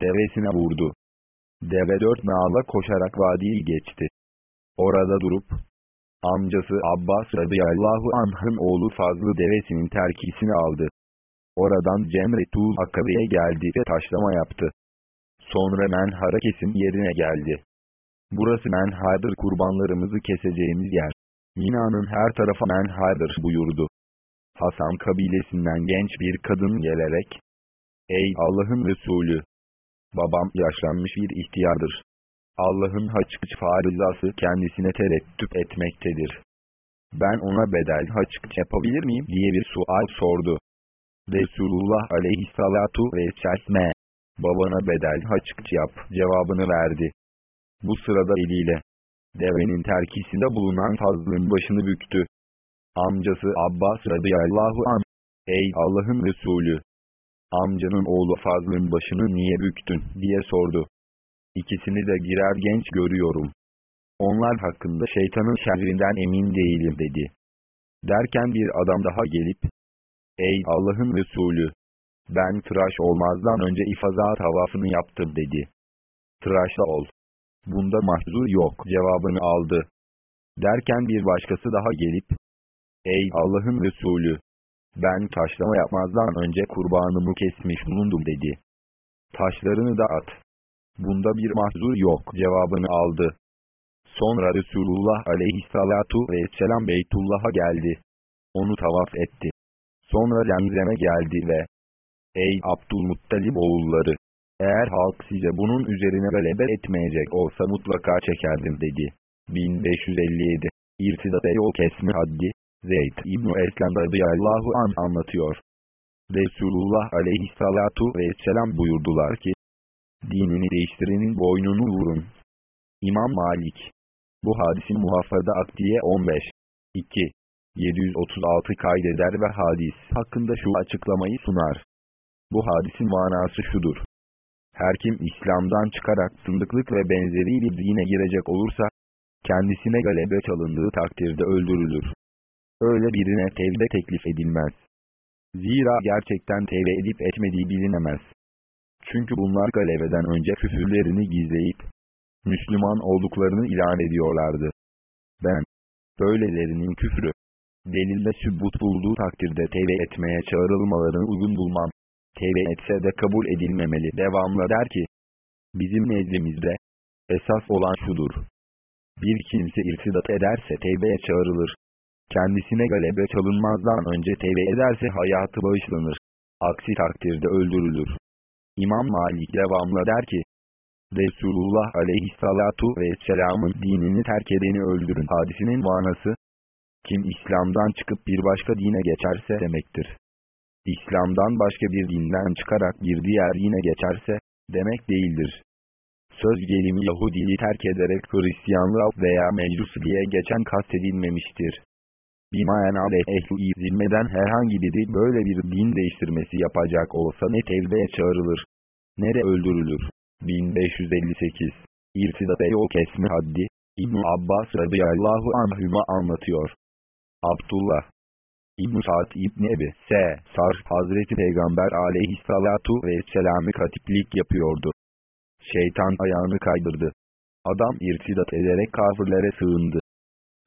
Devesine vurdu. Deve dört nağla koşarak vadiyi geçti. Orada durup, amcası Abbas radıyallahu anh'ın oğlu Fazlı devesinin terkisini aldı. Oradan Cemretul Akabe'ye geldi ve taşlama yaptı. Sonra menhara kesim yerine geldi. Burası menhardır kurbanlarımızı keseceğimiz yer. Mina'nın her tarafı menhardır buyurdu. Hasan kabilesinden genç bir kadın gelerek, Ey Allah'ın Resulü! Babam yaşlanmış bir ihtiyardır. Allah'ın haçkıç farizası kendisine tereddüt etmektedir. Ben ona bedel haçkıç yapabilir miyim diye bir sual sordu. Resulullah aleyhissalatu vesselam, babana bedel haçkıç yap cevabını verdi. Bu sırada eliyle, devenin terkisinde bulunan fazlın başını büktü. Amcası Abbas radıyallahu an, ey Allah'ın Resulü, amcanın oğlu Fazl'ın başını niye büktün diye sordu. İkisini de girer genç görüyorum. Onlar hakkında şeytanın şerrinden emin değilim dedi. Derken bir adam daha gelip, Ey Allah'ın Resulü! Ben tıraş olmazdan önce ifaza tavafını yaptım dedi. Tıraşla ol. Bunda mahzur yok cevabını aldı. Derken bir başkası daha gelip, Ey Allah'ın Resulü! Ben taşlama yapmazdan önce kurbanımı kesmiş bulundum dedi. Taşlarını da at. Bunda bir mahzur yok cevabını aldı. Sonra Resulullah aleyhissalatu vesselam Beytullah'a geldi. Onu tavaf etti. Sonra Zemzem'e geldi ve Ey Abdülmuttalib oğulları! Eğer halk size bunun üzerine galebe etmeyecek olsa mutlaka çekerdim dedi. 1557 İrtidada yol kesme haddi Zeyd İbn-i Eslem radıyallahu an anlatıyor. Resulullah aleyhissalatu vesselam buyurdular ki, dinini değiştirenin boynunu vurun. İmam Malik Bu hadisin muhafada akdiye 15 2 736 kaydeder ve hadis hakkında şu açıklamayı sunar. Bu hadisin manası şudur. Her kim İslam'dan çıkarak zındıklık ve benzeri bir dine girecek olursa, kendisine galebe çalındığı takdirde öldürülür. Öyle birine tevbe teklif edilmez. Zira gerçekten tevbe edip etmediği bilinemez. Çünkü bunlar galebeden önce küfürlerini gizleyip, Müslüman olduklarını ilan ediyorlardı. Ben, böylelerinin küfrü, delille sübbut bulduğu takdirde tevbe etmeye çağrılmalarını uygun bulmam. Tevbe etse de kabul edilmemeli. Devamla der ki, bizim nezdimizde, esas olan şudur. Bir kimse irtidat ederse tevbeye çağrılır. Kendisine galebe çalınmazdan önce tevbe ederse hayatı bağışlanır. Aksi takdirde öldürülür. İmam Malik devamla der ki, Resulullah aleyhissalatu vesselamın dinini terk edeni öldürün hadisinin manası, kim İslam'dan çıkıp bir başka dine geçerse demektir. İslam'dan başka bir dinden çıkarak bir diğer dine geçerse, demek değildir. Söz gelimi Yahudiliği terk ederek Hristiyanlığa veya Mecusiliğe geçen kastedilmemiştir. Binaenaleyh ehl-i zilmeden herhangi biri böyle bir din değiştirmesi yapacak olsa ne tevbeye çağrılır, ne de öldürülür. 1558 İrtidat yol kesme haddi, İbn Abbas radıyallahu anhüma anlatıyor. Abdullah İbn Sa'd İbn Ebi. Sar Hazreti Peygamber aleyhissalatu vesselam'ı katiplik yapıyordu. Şeytan ayağını kaydırdı. Adam irtidat ederek kafirlere sığındı.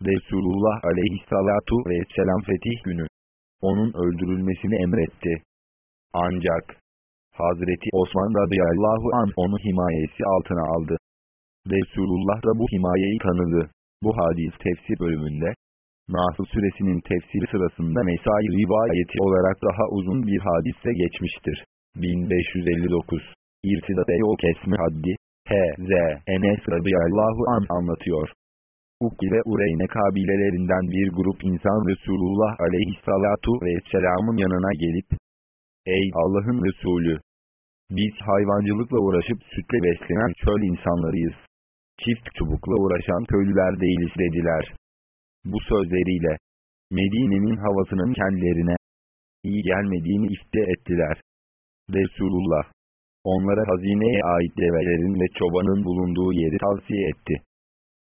Resulullah aleyhissalatu vesselam fetih günü. Onun öldürülmesini emretti. Ancak Hazreti Osman radıyallahu an onu himayesi altına aldı. Resulullah da bu himayeyi tanıdı. Bu hadis tefsir bölümünde, Nahl suresinin tefsiri sırasında mesai rivayeti olarak daha uzun bir hadise geçmiştir. 1559 İrtidat yol kesme haddi, H.Z. Enes radıyallahu an anlatıyor. Ukki ve Ureyne kabilelerinden bir grup insan Resulullah aleyhissalatu vesselamın yanına gelip, Ey Allah'ın Resulü! Biz hayvancılıkla uğraşıp sütle beslenen çöl insanlarıyız. Çift çubukla uğraşan köylüler değiliz dediler. Bu sözleriyle, Medine'nin havasının kendilerine iyi gelmediğini ifte ettiler. Resulullah, onlara hazineye ait develerin ve çobanın bulunduğu yeri tavsiye etti.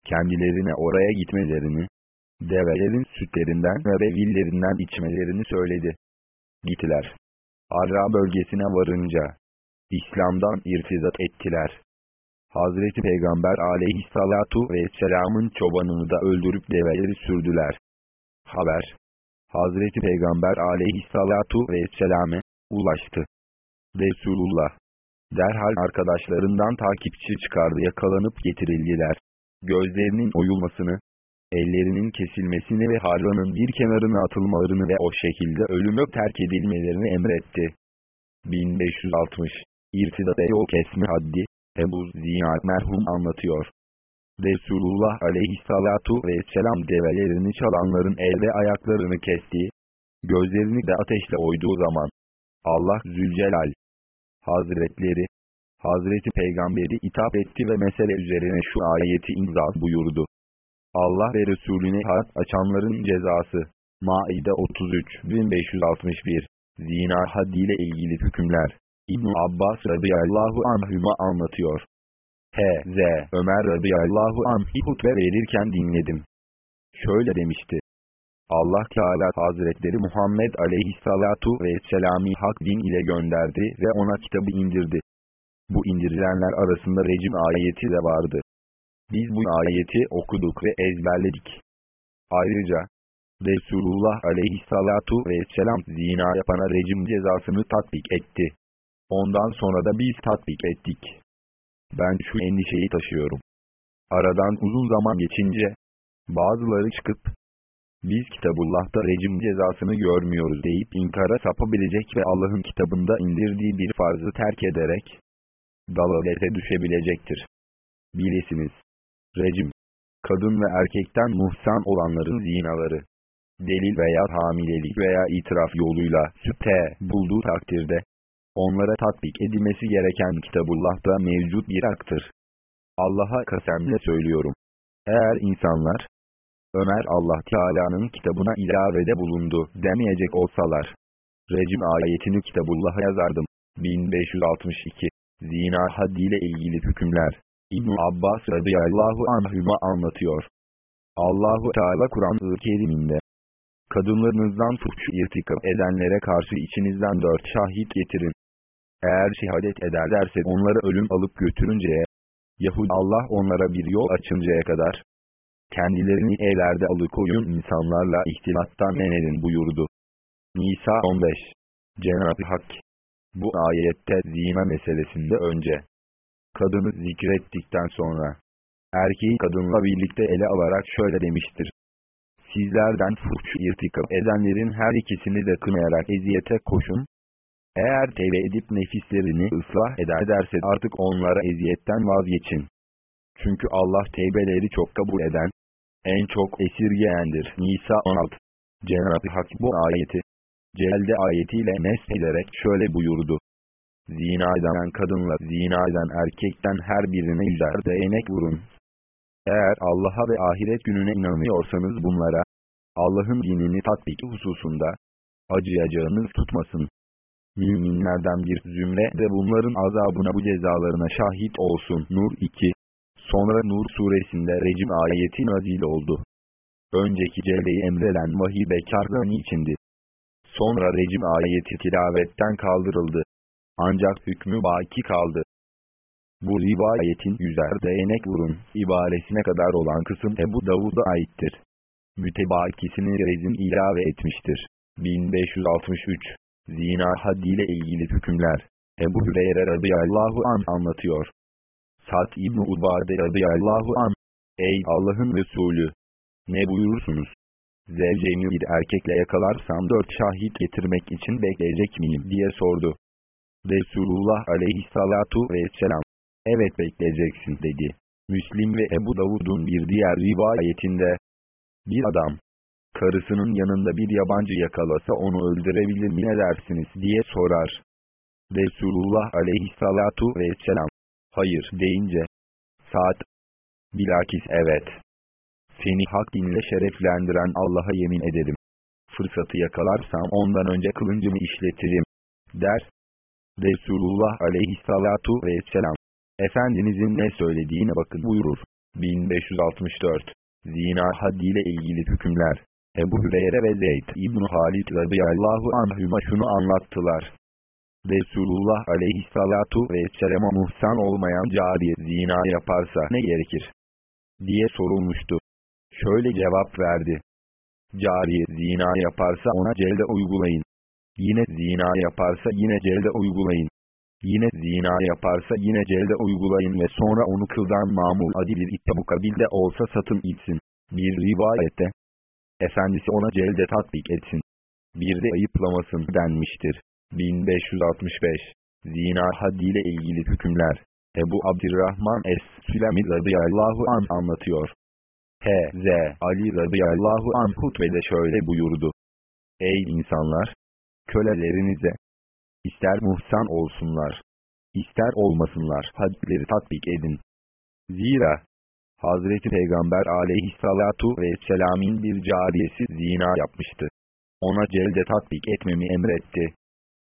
Kendilerine oraya gitmelerini, develerin sütlerinden ve villerinden içmelerini söyledi. Gittiler. Arra bölgesine varınca, İslam'dan irtizat ettiler. Hazreti Peygamber aleyhissalatu vesselamın çobanını da öldürüp develeri sürdüler. Haber Hazreti Peygamber aleyhissalatu vesselame ulaştı. Resulullah derhal arkadaşlarından takipçi çıkardı yakalanıp getirildiler. Gözlerinin oyulmasını, ellerinin kesilmesini ve harranın bir kenarına atılmalarını ve o şekilde ölüme terk edilmelerini emretti. 1560 İrtidada yol kesme haddi, Ebu Ziyad merhum anlatıyor. Resulullah aleyhissalatu vesselam develerini çalanların el ve ayaklarını kestiği, gözlerini de ateşle oyduğu zaman, Allah Zülcelal, Hazretleri, Hazreti Peygamberi itap etti ve mesele üzerine şu ayeti imza buyurdu. Allah ve Resulüne hat açanların cezası. Maide 33 1561 Zina haddiyle ilgili hükümler İbn Abbas radıyallahu anhüma anlatıyor. H.Z. Ömer radıyallahu anh hutbe verirken dinledim. Şöyle demişti. Allah Teala Hazretleri Muhammed aleyhissalatu vesselami hak din ile gönderdi ve ona kitabı indirdi. Bu indirilenler arasında recim ayeti de vardı. Biz bu ayeti okuduk ve ezberledik. Ayrıca, Resulullah aleyhissalatu vesselam zina yapana rejim cezasını tatbik etti. Ondan sonra da biz tatbik ettik. Ben şu endişeyi taşıyorum. Aradan uzun zaman geçince, bazıları çıkıp, biz Kitabullah'ta rejim cezasını görmüyoruz deyip inkara sapabilecek ve Allah'ın kitabında indirdiği bir farzı terk ederek, dalalete düşebilecektir. Bilesiniz, rejim, kadın ve erkekten muhsan olanların zinaları, delil veya hamilelik veya itiraf yoluyla sütte bulduğu takdirde, onlara tatbik edilmesi gereken Kitabullah'ta mevcut bir aktır. Allah'a kasemle söylüyorum. Eğer insanlar, Ömer Allah Teala'nın kitabına ilavede bulundu demeyecek olsalar, rejim ayetini Kitabullah'a yazardım. 1562 Zina haddiyle ilgili hükümler İbn Abbas radıyallahu anhüma anlatıyor. Allahu Teala Kur'an-ı Kerim'inde Kadınlarınızdan fuhş irtikap edenlere karşı içinizden dört şahit getirin. Eğer şehadet ederlerse onları ölüm alıp götürünceye, yahut Allah onlara bir yol açıncaya kadar, kendilerini evlerde alıkoyun insanlarla ihtilattan men edin buyurdu. Nisa 15 Cenab-ı Hak Bu ayette zina meselesinde önce, kadını zikrettikten sonra, erkeği kadınla birlikte ele alarak şöyle demiştir. Sizlerden fuhş irtikap edenlerin her ikisini de kınayarak eziyete koşun, Eğer tevbe edip nefislerini ıslah ederse artık onlara eziyetten vazgeçin. Çünkü Allah tevbeleri çok kabul eden, en çok esirgeyendir. Nisa 16 Cenab-ı Hak bu ayeti, Celde ayetiyle ederek şöyle buyurdu. Zina eden kadınla zina eden erkekten her birine yüzer değnek vurun. Eğer Allah'a ve ahiret gününe inanıyorsanız bunlara, Allah'ın dinini tatbiki hususunda, acıyacağınız tutmasın. Müminlerden bir zümre de bunların azabına bu cezalarına şahit olsun. Nur 2 Sonra Nur suresinde recim ayeti nazil oldu. Önceki celdeyi emreden vahiy bekarlığın içindi. Sonra recim ayeti tilavetten kaldırıldı. Ancak hükmü baki kaldı. Bu rivayetin yüzer değnek vurun ibaresine kadar olan kısım Ebu Davud'a aittir. Mütebakisini rezin ilave etmiştir. 1563 Zina haddiyle ilgili hükümler Ebu Hüreyre radıyallahu an anlatıyor. Sa'd İbni Ubade radıyallahu an Ey Allah'ın Resulü! Ne buyurursunuz? Zevcemi bir erkekle yakalarsam dört şahit getirmek için bekleyecek miyim diye sordu. Resulullah aleyhissalatu vesselam, evet bekleyeceksin dedi. Müslim ve Ebu Davud'un bir diğer rivayetinde, bir adam, karısının yanında bir yabancı yakalasa onu öldürebilir mi ne dersiniz diye sorar. Resulullah aleyhissalatu vesselam, hayır deyince, saat, bilakis evet seni hak dinle şereflendiren Allah'a yemin ederim. Fırsatı yakalarsam ondan önce kılıncımı işletirim. Der. Resulullah aleyhissalatu vesselam. Efendinizin ne söylediğine bakın buyurur. 1564 Zina haddiyle ilgili hükümler. Ebu Hüreyre ve Zeyd İbn Halid radıyallahu anhüma şunu anlattılar. Resulullah aleyhissalatu vesselama muhsan olmayan cariye zina yaparsa ne gerekir? diye sorulmuştu şöyle cevap verdi. Cariye zina yaparsa ona celde uygulayın. Yine zina yaparsa yine celde uygulayın. Yine zina yaparsa yine celde uygulayın ve sonra onu kıldan mamul adi bir bu kabilde olsa satın itsin. Bir rivayette, Efendisi ona celde tatbik etsin. Bir de ayıplamasın denmiştir. 1565 Zina haddiyle ilgili hükümler Ebu Abdirrahman Es-Sülemi radıyallahu an anlatıyor. H.Z. Ali radıyallahu anh hutbede şöyle buyurdu. Ey insanlar! Kölelerinize, ister muhsan olsunlar, ister olmasınlar hadleri tatbik edin. Zira, Hazreti Peygamber aleyhissalatu vesselam'in bir cariyesi zina yapmıştı. Ona celde tatbik etmemi emretti.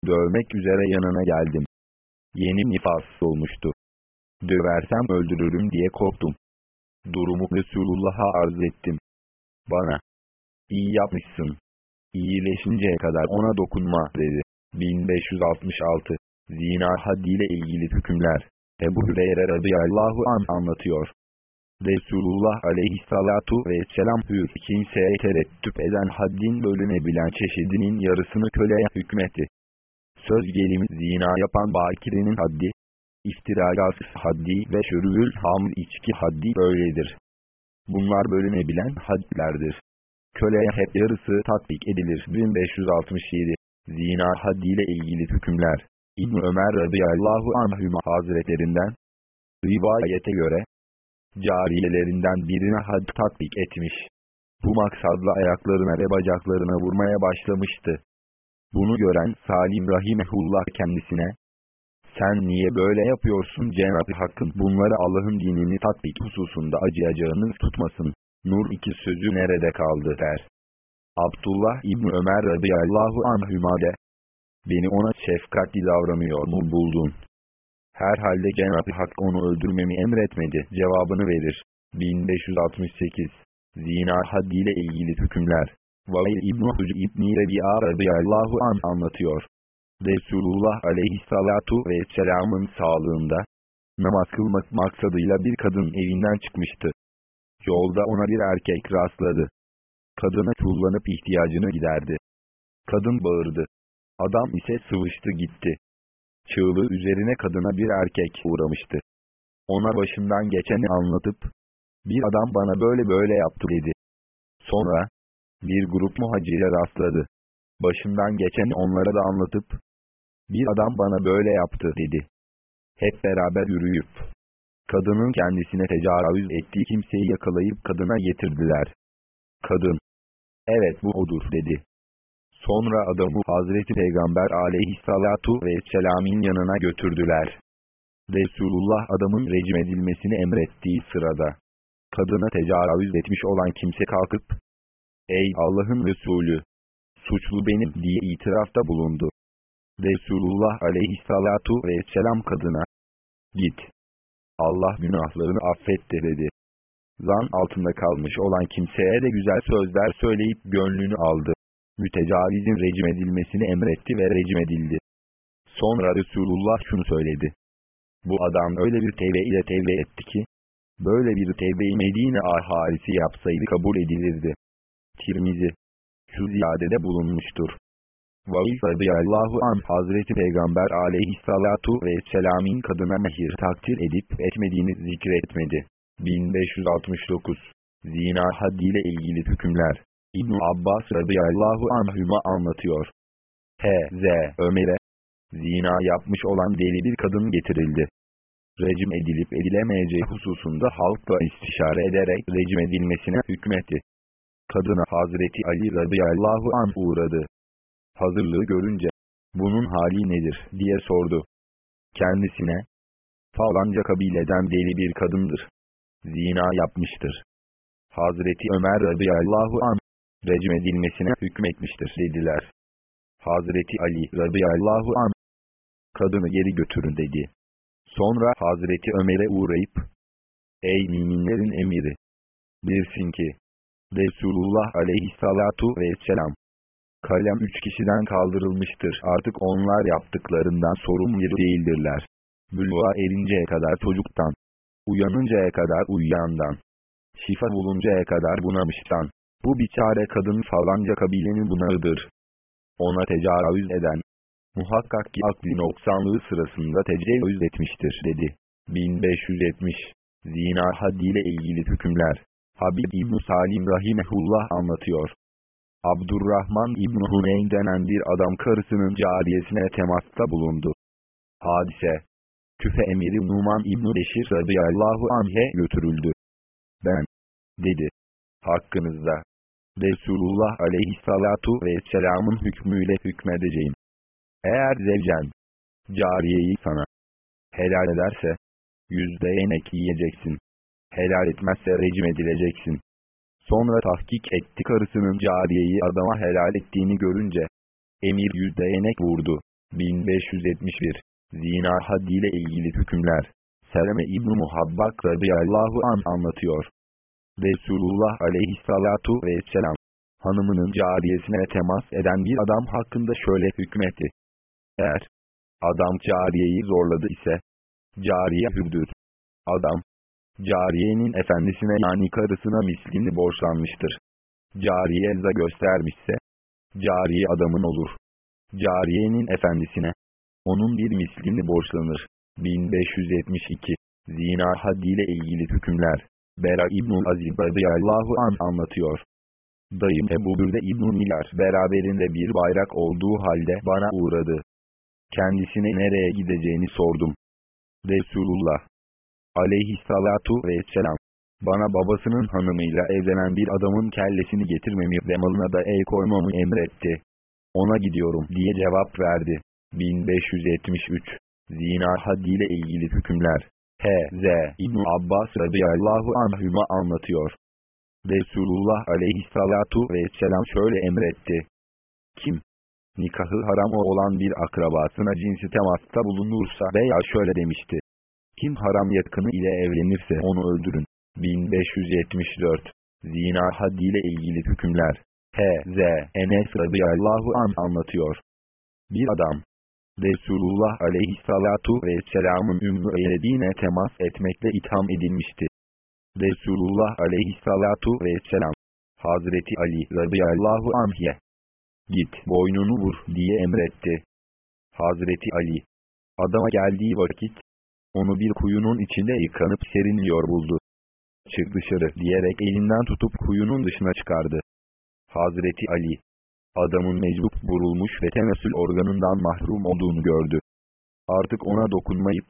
Dövmek üzere yanına geldim. Yeni nifas olmuştu. Döversem öldürürüm diye korktum. Durumu Resulullah'a arz ettim. Bana, iyi yapmışsın. İyileşinceye kadar ona dokunma dedi. 1566 Zina haddiyle ilgili hükümler Ebu Hüreyre radıyallahu an anlatıyor. Resulullah aleyhissalatu vesselam hür kimseye tereddüt eden haddin bölünebilen çeşidinin yarısını köleye hükmetti. Söz gelimi zina yapan bakirinin haddi, İftiragas haddi ve şürül hamr içki haddi böyledir. Bunlar bölünebilen hadlerdir. Köleye hep yarısı tatbik edilir. 1567 Zina haddiyle ilgili hükümler İbn Ömer radıyallahu anhüma hazretlerinden rivayete göre cariyelerinden birine had tatbik etmiş. Bu maksadla ayaklarına ve bacaklarına vurmaya başlamıştı. Bunu gören Salim Rahimehullah kendisine, sen niye böyle yapıyorsun Cenab-ı Hakk'ın bunları Allah'ın dinini tatbik hususunda acıyacağınız tutmasın. Nur iki sözü nerede kaldı der. Abdullah İbni Ömer radıyallahu anhüma de, beni ona şefkatli davranıyor mu buldun? Herhalde Cenab-ı Hak onu öldürmemi emretmedi cevabını verir. 1568 Zina haddiyle ilgili hükümler Vail İbn-i Hücü İbn-i Rebi'a radıyallahu an anlatıyor. Resulullah aleyhissalatu vesselamın sağlığında, namaz kılmak maksadıyla bir kadın evinden çıkmıştı. Yolda ona bir erkek rastladı. Kadına kullanıp ihtiyacını giderdi. Kadın bağırdı. Adam ise sıvıştı gitti. Çığlığı üzerine kadına bir erkek uğramıştı. Ona başından geçeni anlatıp, bir adam bana böyle böyle yaptı dedi. Sonra, bir grup muhacire rastladı. Başından geçeni onlara da anlatıp, Bir adam bana böyle yaptı dedi. Hep beraber yürüyüp, kadının kendisine tecavüz ettiği kimseyi yakalayıp kadına getirdiler. Kadın, evet bu odur dedi. Sonra adamı Hazreti Peygamber aleyhissalatu vesselam'in yanına götürdüler. Resulullah adamın rejim edilmesini emrettiği sırada, kadına tecavüz etmiş olan kimse kalkıp, Ey Allah'ın Resulü! Suçlu benim diye itirafta bulundu. Resulullah aleyhissalatu vesselam kadına, Git! Allah günahlarını affetti dedi. Zan altında kalmış olan kimseye de güzel sözler söyleyip gönlünü aldı. Mütecavizin rejim edilmesini emretti ve rejim edildi. Sonra Resulullah şunu söyledi. Bu adam öyle bir tevbe ile tevbe etti ki, böyle bir tevbe-i Medine ahalisi yapsaydı kabul edilirdi. Tirmizi, şu ziyadede bulunmuştur. Vail radıyallahu an Hazreti Peygamber aleyhissalatu vesselam'in kadına mehir takdir edip etmediğini zikretmedi. 1569 Zina haddiyle ilgili hükümler İbn Abbas radıyallahu anhüma anlatıyor. H.Z. Ömer'e zina yapmış olan deli bir kadın getirildi. Rejim edilip edilemeyeceği hususunda halkla istişare ederek rejim edilmesine hükmetti. Kadına Hazreti Ali radıyallahu an uğradı. Hazırlığı görünce, bunun hali nedir diye sordu. Kendisine, falanca kabileden deli bir kadındır. Zina yapmıştır. Hazreti Ömer radıyallahu an rejim edilmesine hükmetmiştir dediler. Hazreti Ali radıyallahu an kadını geri götürün dedi. Sonra Hazreti Ömer'e uğrayıp, Ey müminlerin emiri! Bilsin ki, Resulullah aleyhissalatu vesselam, kalem üç kişiden kaldırılmıştır. Artık onlar yaptıklarından sorumlu değildirler. Bülva erinceye kadar çocuktan, uyanıncaya kadar uyuyandan, şifa buluncaya kadar bunamıştan, bu biçare kadın falanca kabilenin bunağıdır. Ona tecavüz eden, muhakkak ki akli noksanlığı sırasında tecavüz etmiştir dedi. 1570 Zina haddiyle ilgili hükümler Habib İbn Salim Rahimehullah anlatıyor. Abdurrahman İbn Huneyn denen bir adam karısının cariyesine temasta bulundu. Hadise Küfe emiri Numan İbn Beşir radıyallahu anh'e götürüldü. Ben, dedi, hakkınızda, Resulullah aleyhissalatu vesselamın hükmüyle hükmedeceğim. Eğer zevcen, cariyeyi sana helal ederse, yüzde yemek yiyeceksin. Helal etmezse rejim edileceksin. Sonra tahkik etti karısının cariyeyi adama helal ettiğini görünce, emir yüzde yemek vurdu. 1571 Zina haddiyle ilgili hükümler Seleme İbn-i Muhabbak radıyallahu an anlatıyor. Resulullah aleyhissalatu vesselam, hanımının cariyesine temas eden bir adam hakkında şöyle hükmetti. Eğer adam cariyeyi zorladı ise, cariye hürdür. Adam, cariyenin efendisine yani karısına mislini borçlanmıştır. Cariye rıza göstermişse, cariye adamın olur. Cariyenin efendisine, onun bir mislini borçlanır. 1572 Zina haddiyle ilgili hükümler Bera İbnül Azib radıyallahu an anlatıyor. Dayım Ebu Bürde İbn-i Milar beraberinde bir bayrak olduğu halde bana uğradı. Kendisine nereye gideceğini sordum. Resulullah aleyhissalatu vesselam bana babasının hanımıyla evlenen bir adamın kellesini getirmemi ve malına da el koymamı emretti. Ona gidiyorum diye cevap verdi. 1573 Zina haddiyle ilgili hükümler H.Z. İbn Abbas radıyallahu anhüma anlatıyor. Resulullah aleyhissalatu vesselam şöyle emretti. Kim? Nikahı haram olan bir akrabasına cinsi temasta bulunursa veya şöyle demişti. Kim haram yakını ile evlenirse onu öldürün. 1574 Zina haddiyle ilgili hükümler H.Z. Enes radıyallahu an anlatıyor. Bir adam, Resulullah aleyhissalatu vesselamın Ümmü Eylediğine temas etmekle itham edilmişti. Resulullah aleyhissalatu vesselam, Hazreti Ali radıyallahu anh'ye, git boynunu vur diye emretti. Hazreti Ali, adama geldiği vakit, onu bir kuyunun içinde yıkanıp serinliyor buldu. Çık dışarı diyerek elinden tutup kuyunun dışına çıkardı. Hazreti Ali, adamın meczup vurulmuş ve temessül organından mahrum olduğunu gördü. Artık ona dokunmayıp,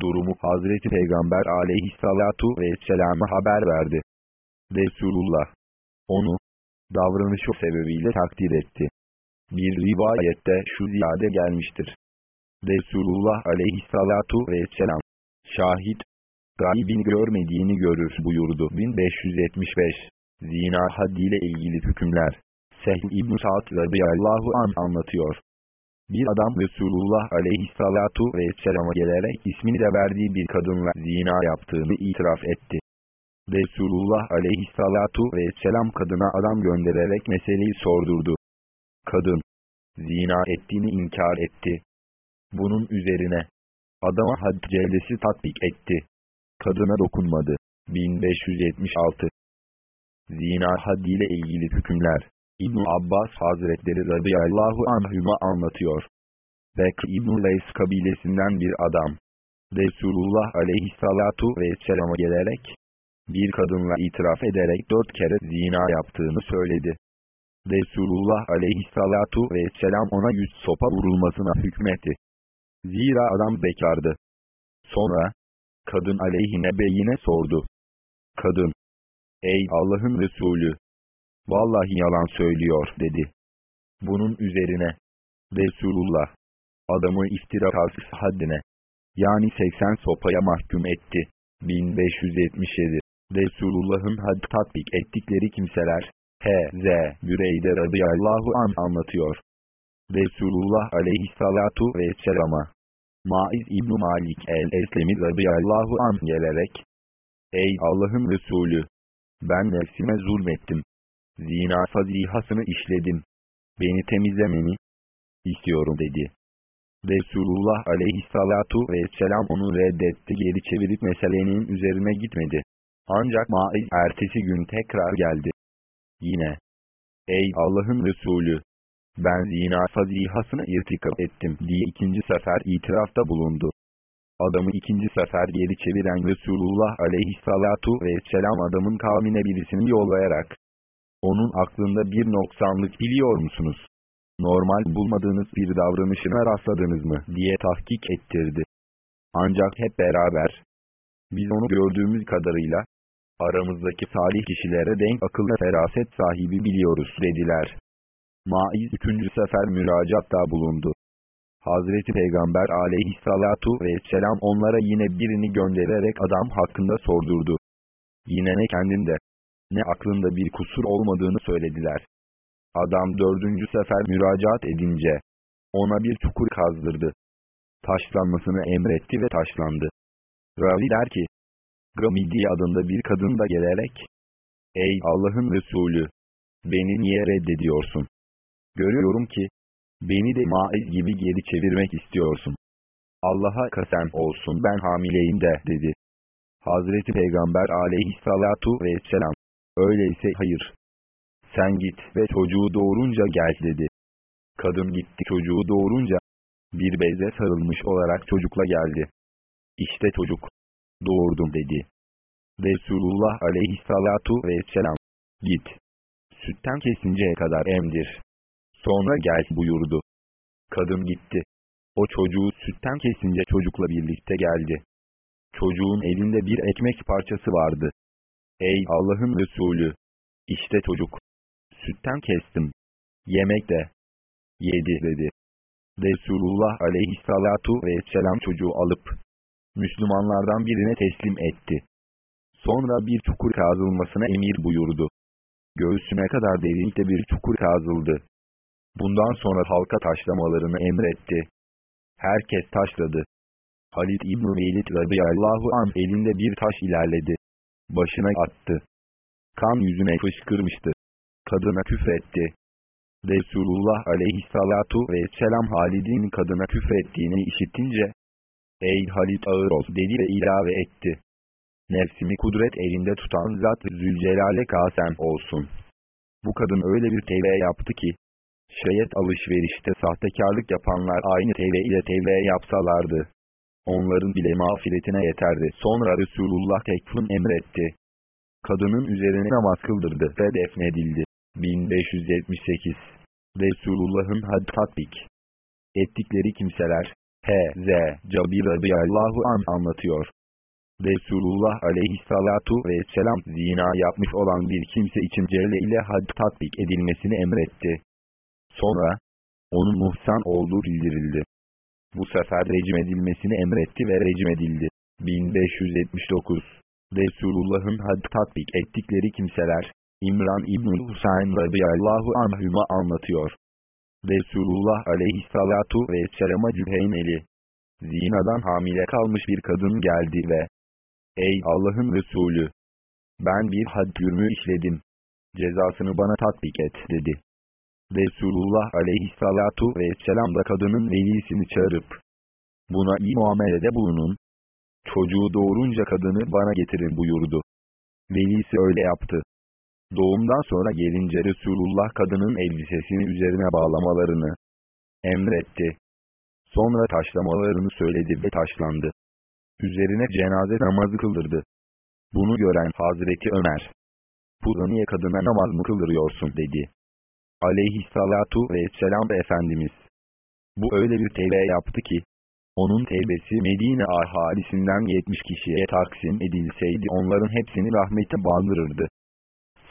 durumu Hazreti Peygamber aleyhissalatu vesselam'a haber verdi. Resulullah, onu, davranışı sebebiyle takdir etti. Bir rivayette şu ziyade gelmiştir. Resulullah aleyhissalatu vesselam, şahit, gaibin görmediğini görür buyurdu. 1575 Zina haddiyle ilgili hükümler Sehl İbn Sa'd radıyallahu an anlatıyor. Bir adam Resulullah aleyhissalatu vesselama gelerek ismini de verdiği bir kadınla zina yaptığını itiraf etti. Resulullah aleyhissalatu vesselam kadına adam göndererek meseleyi sordurdu. Kadın, zina ettiğini inkar etti. Bunun üzerine, adama had cellesi tatbik etti. Kadına dokunmadı. 1576 Zina haddiyle ilgili hükümler İbn Abbas Hazretleri radıyallahu anhüma anlatıyor. Bekr İbn Leys kabilesinden bir adam. Resulullah aleyhissalatu vesselama gelerek, bir kadınla itiraf ederek dört kere zina yaptığını söyledi. Resulullah aleyhissalatu vesselam ona yüz sopa vurulmasına hükmetti. Zira adam bekardı. Sonra, kadın aleyhine beyine sordu. Kadın, ey Allah'ın Resulü, vallahi yalan söylüyor dedi. Bunun üzerine, Resulullah, adamı iftira haddine, yani 80 sopaya mahkum etti. 1577 Resulullah'ın had tatbik ettikleri kimseler, H.Z. Büreyde radıyallahu an anlatıyor. Resulullah aleyhissalatu vesselama, Maiz İbn Malik el-Eslemi radıyallahu an gelerek, Ey Allah'ın Resulü! Ben nefsime zulmettim. Zina fazihasını işledim. Beni temizlemeni istiyorum dedi. Resulullah aleyhissalatu vesselam onu reddetti geri çevirip meselenin üzerine gitmedi. Ancak Maiz ertesi gün tekrar geldi. Yine, ey Allah'ın Resulü, ben zina fazihasını irtikap ettim diye ikinci sefer itirafta bulundu. Adamı ikinci sefer geri çeviren Resulullah aleyhissalatu vesselam adamın kavmine birisini yollayarak, onun aklında bir noksanlık biliyor musunuz? Normal bulmadığınız bir davranışına rastladınız mı diye tahkik ettirdi. Ancak hep beraber, biz onu gördüğümüz kadarıyla, aramızdaki salih kişilere denk akıl ve feraset sahibi biliyoruz dediler. Maiz üçüncü sefer müracaatta bulundu. Hazreti Peygamber aleyhissalatu vesselam onlara yine birini göndererek adam hakkında sordurdu. Yine ne kendinde, ne aklında bir kusur olmadığını söylediler. Adam dördüncü sefer müracaat edince, ona bir çukur kazdırdı. Taşlanmasını emretti ve taşlandı. Ravi der ki, Gamidi adında bir kadın da gelerek, Ey Allah'ın Resulü! Beni niye reddediyorsun? Görüyorum ki, beni de maiz gibi geri çevirmek istiyorsun. Allah'a kasem olsun ben hamileyim de dedi. Hazreti Peygamber aleyhissalatu vesselam, öyleyse hayır. Sen git ve çocuğu doğurunca gel dedi. Kadın gitti çocuğu doğurunca, bir beze sarılmış olarak çocukla geldi. İşte çocuk. Doğurdum dedi. Resulullah aleyhissalatu vesselam, git. Sütten kesinceye kadar emdir. Sonra gel buyurdu. Kadın gitti. O çocuğu sütten kesince çocukla birlikte geldi. Çocuğun elinde bir ekmek parçası vardı. Ey Allah'ın Resulü! İşte çocuk. Sütten kestim. Yemek de. Yedi dedi. Resulullah aleyhissalatu vesselam çocuğu alıp, Müslümanlardan birine teslim etti. Sonra bir çukur kazılmasına emir buyurdu. Göğsüne kadar derinlikte bir çukur kazıldı. Bundan sonra halka taşlamalarını emretti. Herkes taşladı. Halid İbn-i Velid radıyallahu an elinde bir taş ilerledi. Başına attı. Kan yüzüne fışkırmıştı. Kadına küfretti. Resulullah aleyhissalatu vesselam Halid'in kadına küfrettiğini işitince, Ey Halid ağır ol dedi ve ilave etti. Nefsimi kudret elinde tutan zat Zülcelal'e kasem olsun. Bu kadın öyle bir tevbe yaptı ki, Şayet alışverişte sahtekarlık yapanlar aynı TV ile TV yapsalardı. Onların bile mağfiretine yeterdi. Sonra Resulullah tekfun emretti. Kadının üzerine namaz kıldırdı ve defnedildi. 1578 Resulullah'ın had tatbik ettikleri kimseler, H.Z. Cabir radıyallahu an anlatıyor. Resulullah aleyhissalatu vesselam zina yapmış olan bir kimse için celle ile had tatbik edilmesini emretti. Sonra, onun muhsan olduğu bildirildi. Bu sefer rejim edilmesini emretti ve rejim edildi. 1579 Resulullah'ın had tatbik ettikleri kimseler, İmran İbn-i Husayn radıyallahu anhüma anlatıyor. Resulullah aleyhissalatu vesselama Cüheyneli, zinadan hamile kalmış bir kadın geldi ve, Ey Allah'ın Resulü! Ben bir had cürmü işledim. Cezasını bana tatbik et dedi. Resulullah aleyhissalatu vesselam da kadının velisini çağırıp, buna iyi muamelede bulunun. Çocuğu doğurunca kadını bana getirin buyurdu. Velisi öyle yaptı. Doğumdan sonra gelince Resulullah kadının elbisesini üzerine bağlamalarını emretti. Sonra taşlamalarını söyledi ve taşlandı. Üzerine cenaze namazı kıldırdı. Bunu gören Hazreti Ömer, bu niye kadına namaz mı kıldırıyorsun dedi. Aleyhissalatu vesselam Efendimiz. Bu öyle bir tevbe yaptı ki, onun tevbesi Medine ahalisinden 70 kişiye taksim edilseydi onların hepsini rahmete bandırırdı.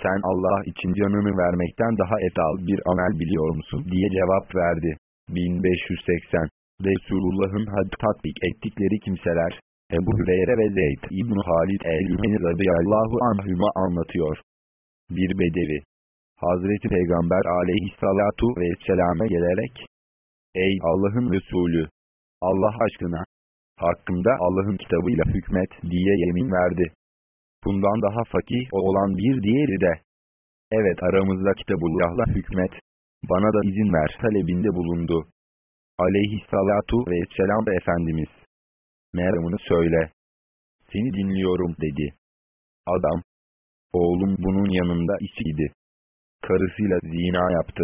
Sen Allah için canını vermekten daha etal bir amel biliyor musun diye cevap verdi. 1580 Resulullah'ın had tatbik ettikleri kimseler, Ebu Hüreyre ve Zeyd İbn Halid el-Ümeni radıyallahu anhüma anlatıyor. Bir bedevi, Hazreti Peygamber aleyhissalatu vesselame gelerek, Ey Allah'ın Resulü! Allah aşkına! Hakkında Allah'ın kitabıyla hükmet diye yemin verdi. Bundan daha fakih olan bir diğeri de, Evet aramızda kitabullahla hükmet, bana da izin ver talebinde bulundu. Aleyhissalatu vesselam Efendimiz, meramını söyle, seni dinliyorum dedi. Adam, oğlum bunun yanında içiydi. Karısıyla zina yaptı.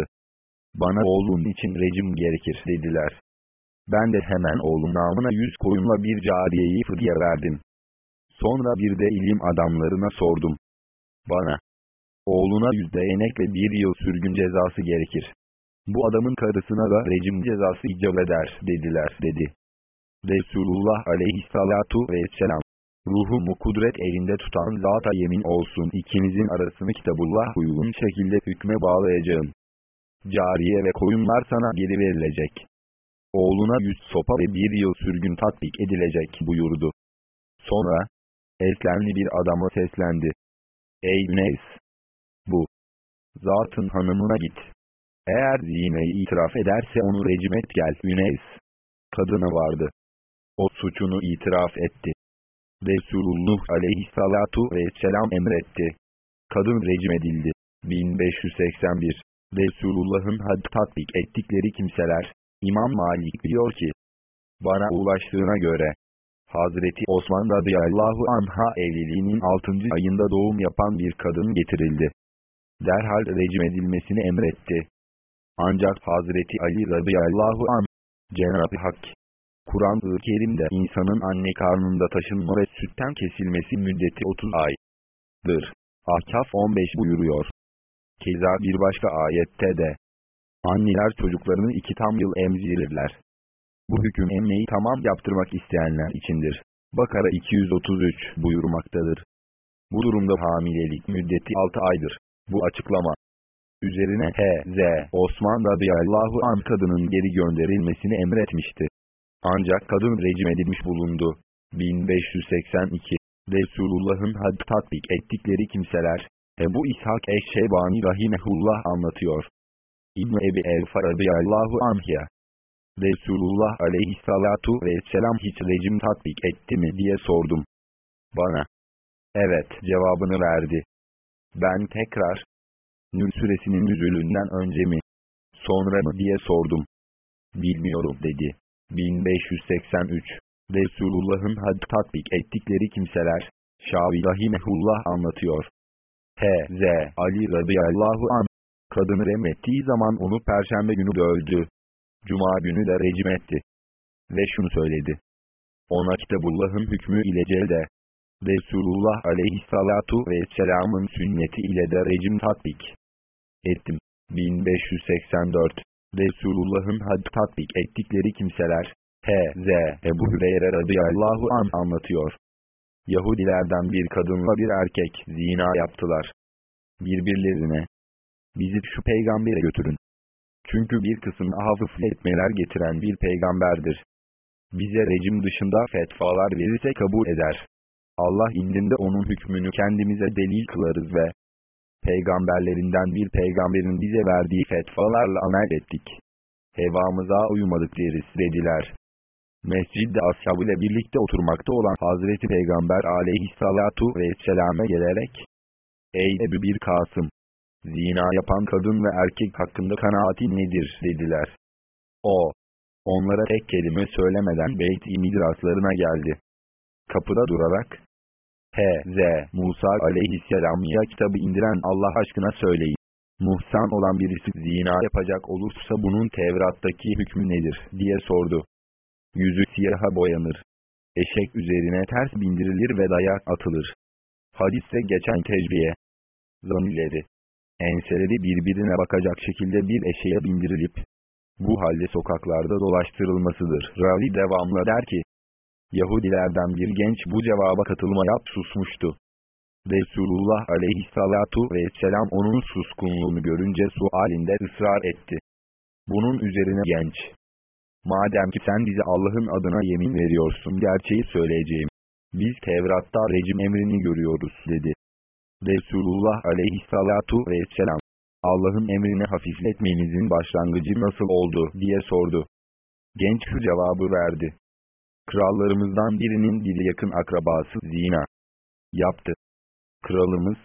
Bana oğlun için rejim gerekir dediler. Ben de hemen oğlum namına yüz koyunla bir cariyeyi fıdye verdim. Sonra bir de ilim adamlarına sordum. Bana, oğluna yüzde enek ve bir yıl sürgün cezası gerekir. Bu adamın karısına da rejim cezası icap eder dediler dedi. Resulullah aleyhissalatu vesselam, ruhumu kudret elinde tutan zata yemin olsun ikinizin arasını kitabullah uygun şekilde hükme bağlayacağım. Cariye ve koyunlar sana geri verilecek. Oğluna yüz sopa ve bir yıl sürgün tatbik edilecek buyurdu. Sonra, eslemli bir adama seslendi. Ey Neys! Bu, zatın hanımına git. Eğer zineyi itiraf ederse onu rejim et gel Üneys. Kadına vardı. O suçunu itiraf etti. Resulullah aleyhissalatu vesselam emretti. Kadın rejim edildi. 1581 Resulullah'ın had tatbik ettikleri kimseler, İmam Malik diyor ki, bana ulaştığına göre, Hazreti Osman radıyallahu anha evliliğinin 6. ayında doğum yapan bir kadın getirildi. Derhal rejim edilmesini emretti. Ancak Hazreti Ali radıyallahu anh, Cenab-ı Hak, Kur'an-ı Kerim'de insanın anne karnında taşınma ve sütten kesilmesi müddeti 30 aydır. Ahkaf 15 buyuruyor. Keza bir başka ayette de, anneler çocuklarını iki tam yıl emzirirler. Bu hüküm emmeyi tamam yaptırmak isteyenler içindir. Bakara 233 buyurmaktadır. Bu durumda hamilelik müddeti 6 aydır. Bu açıklama. Üzerine H.Z. Osman radıyallahu an kadının geri gönderilmesini emretmişti. Ancak kadın rejim edilmiş bulundu. 1582 Resulullah'ın had tatbik ettikleri kimseler, Ebu İshak Eşşebani Rahimehullah anlatıyor. İbn Ebi El-Fa radıyallahu anhya. Resulullah aleyhissalatu vesselam hiç rejim tatbik etti mi diye sordum. Bana. Evet cevabını verdi. Ben tekrar, Nül suresinin nüzulünden önce mi, sonra mı diye sordum. Bilmiyorum dedi. 1583 Resulullah'ın had tatbik ettikleri kimseler, Şavi Rahimehullah anlatıyor. H.Z. Ali radıyallahu an kadını remettiği zaman onu perşembe günü dövdü. Cuma günü de rejim etti. Ve şunu söyledi. Ona Kitabullah'ın hükmü ile celde, Resulullah aleyhissalatu vesselamın sünneti ile de rejim tatbik ettim. 1584 Resulullah'ın had tatbik ettikleri kimseler H.Z. Ebu Hüreyre radıyallahu an anlatıyor. Yahudilerden bir kadınla bir erkek zina yaptılar. Birbirlerine bizi şu peygambere götürün. Çünkü bir kısım hafifletmeler getiren bir peygamberdir. Bize rejim dışında fetvalar verirse kabul eder. Allah indinde onun hükmünü kendimize delil kılarız ve peygamberlerinden bir peygamberin bize verdiği fetvalarla amel ettik. Hevamıza uyumadık deriz dediler. Mescidde ashabıyla birlikte oturmakta olan Hazreti Peygamber aleyhissalatu vesselam'e gelerek, Ey Ebu bir Kasım! Zina yapan kadın ve erkek hakkında kanaatin nedir dediler. O, onlara tek kelime söylemeden Beyt-i Midraslarına geldi. Kapıda durarak, H.Z. Musa aleyhisselam'a kitabı indiren Allah aşkına söyleyin. Muhsan olan birisi zina yapacak olursa bunun Tevrat'taki hükmü nedir diye sordu. Yüzü siyaha boyanır. Eşek üzerine ters bindirilir ve dayak atılır. Hadiste geçen tecbiye. Zamileri. Enseleri birbirine bakacak şekilde bir eşeğe bindirilip, bu halde sokaklarda dolaştırılmasıdır. Ravi devamlı der ki, Yahudilerden bir genç bu cevaba katılmaya susmuştu. Resulullah aleyhissalatu vesselam onun suskunluğunu görünce sualinde ısrar etti. Bunun üzerine genç, madem ki sen bize Allah'ın adına yemin veriyorsun gerçeği söyleyeceğim. Biz Tevrat'ta rejim emrini görüyoruz dedi. Resulullah aleyhissalatu vesselam, Allah'ın emrini hafifletmenizin başlangıcı nasıl oldu diye sordu. Genç şu cevabı verdi. Krallarımızdan birinin bir yakın akrabası zina yaptı. Kralımız,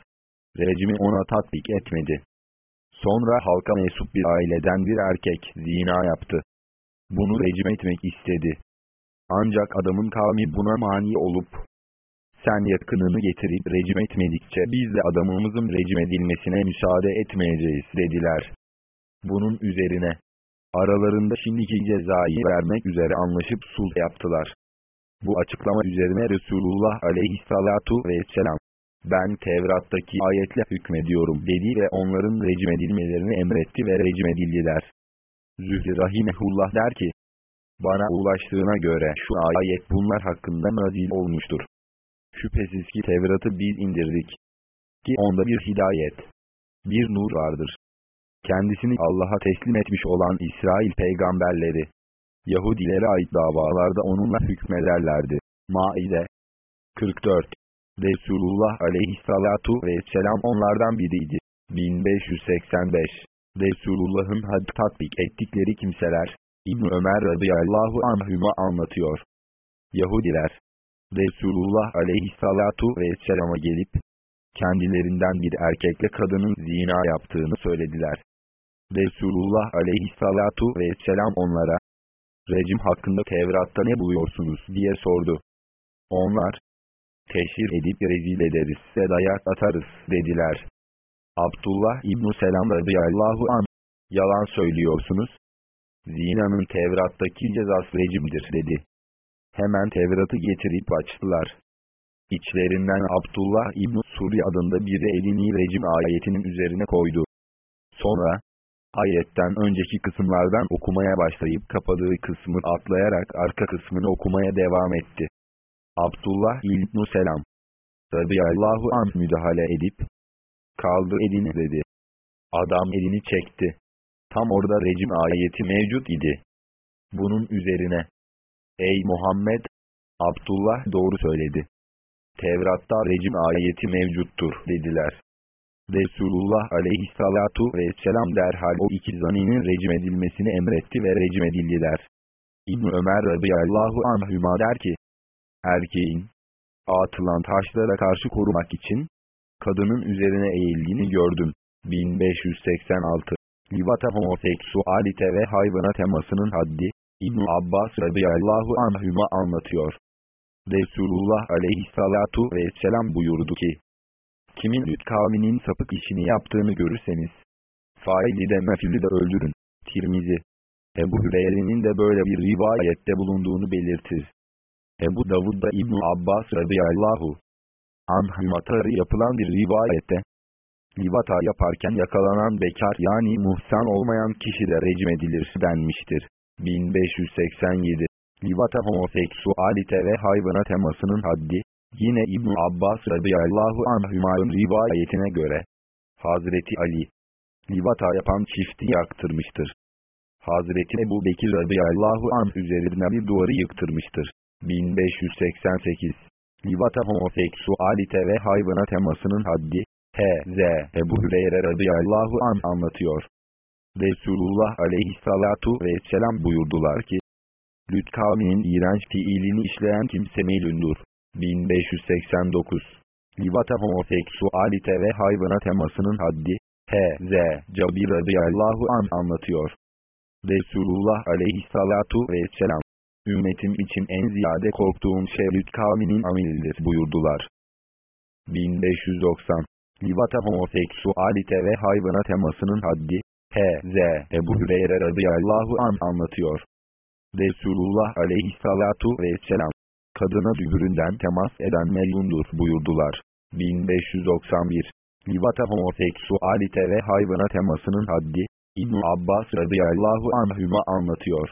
rejimi ona tatbik etmedi. Sonra halka mensup bir aileden bir erkek zina yaptı. Bunu rejim etmek istedi. Ancak adamın kavmi buna mani olup, sen yakınını getirip rejim etmedikçe biz de adamımızın rejim edilmesine müsaade etmeyeceğiz dediler. Bunun üzerine, Aralarında şimdiki cezayı vermek üzere anlaşıp sulh yaptılar. Bu açıklama üzerine Resulullah aleyhissalatu vesselam, ben Tevrat'taki ayetle hükmediyorum dedi ve onların rejim edilmelerini emretti ve rejim edildiler. Zühri Rahimehullah der ki, bana ulaştığına göre şu ayet bunlar hakkında nazil olmuştur. Şüphesiz ki Tevrat'ı biz indirdik. Ki onda bir hidayet, bir nur vardır kendisini Allah'a teslim etmiş olan İsrail peygamberleri, Yahudilere ait davalarda onunla hükmederlerdi. Maide 44 Resulullah aleyhissalatu vesselam onlardan biriydi. 1585 Resulullah'ın had tatbik ettikleri kimseler, İbn Ömer radıyallahu anhüma anlatıyor. Yahudiler, Resulullah aleyhissalatu vesselama gelip, kendilerinden bir erkekle kadının zina yaptığını söylediler. Resulullah aleyhissalatu vesselam onlara, rejim hakkında Tevrat'ta ne buluyorsunuz diye sordu. Onlar, teşhir edip rezil ederiz ve dayak atarız dediler. Abdullah İbn-i Selam radıyallahu an, yalan söylüyorsunuz. Zinanın Tevrat'taki cezası rejimdir dedi. Hemen Tevrat'ı getirip açtılar. İçlerinden Abdullah İbn Suri adında biri elini rejim ayetinin üzerine koydu. Sonra, Ayetten önceki kısımlardan okumaya başlayıp kapadığı kısmı atlayarak arka kısmını okumaya devam etti. Abdullah İbn-i Selam radıyallahu anh müdahale edip, kaldı elini dedi. Adam elini çekti. Tam orada rejim ayeti mevcut idi. Bunun üzerine, Ey Muhammed! Abdullah doğru söyledi. Tevrat'ta rejim ayeti mevcuttur dediler. Resulullah aleyhissalatu vesselam derhal o iki zaninin rejim edilmesini emretti ve rejim edildiler. İbn Ömer radıyallahu anhüma der ki, erkeğin, atılan taşlara karşı korumak için, kadının üzerine eğildiğini gördüm. 1586 Livata homoseksualite ve hayvana temasının haddi, İbn Abbas radıyallahu anhüma anlatıyor. Resulullah aleyhissalatu vesselam buyurdu ki, Kimin Lüt kavminin sapık işini yaptığını görürseniz, faili de mefili de öldürün. Tirmizi. Ebu Hüreyre'nin de böyle bir rivayette bulunduğunu belirtir. Ebu Davud da İbn Abbas radıyallahu anhümatarı yapılan bir rivayette, Livata yaparken yakalanan bekar yani muhsan olmayan kişi de rejim edilir denmiştir. 1587 Livata homoseksualite ve hayvana temasının haddi, yine İbn Abbas radıyallahu anhümanın rivayetine göre, Hazreti Ali, Livata yapan çifti yaktırmıştır. Hazreti Ebu Bekir radıyallahu anh üzerine bir duvarı yıktırmıştır. 1588 Livata homoseksualite ve hayvana temasının haddi, H.Z. Ebu Hüreyre radıyallahu an anlatıyor. Resulullah aleyhissalatu vesselam buyurdular ki, Lüt kavminin iğrenç fiilini işleyen kimse melundur. 1589 Livata homoseksualite ve hayvana temasının haddi, H.Z. Cabir radıyallahu an anlatıyor. Resulullah aleyhissalatu vesselam, ümmetim için en ziyade korktuğum şey kavminin amelidir buyurdular. 1590 Livata homoseksualite ve hayvana temasının haddi, H.Z. Ebu Hüreyre radıyallahu an anlatıyor. Resulullah aleyhissalatu vesselam, kadına dübüründen temas eden melundur buyurdular. 1591 Livata homoseksualite ve hayvana temasının haddi, ibn Abbas radıyallahu anhüma anlatıyor.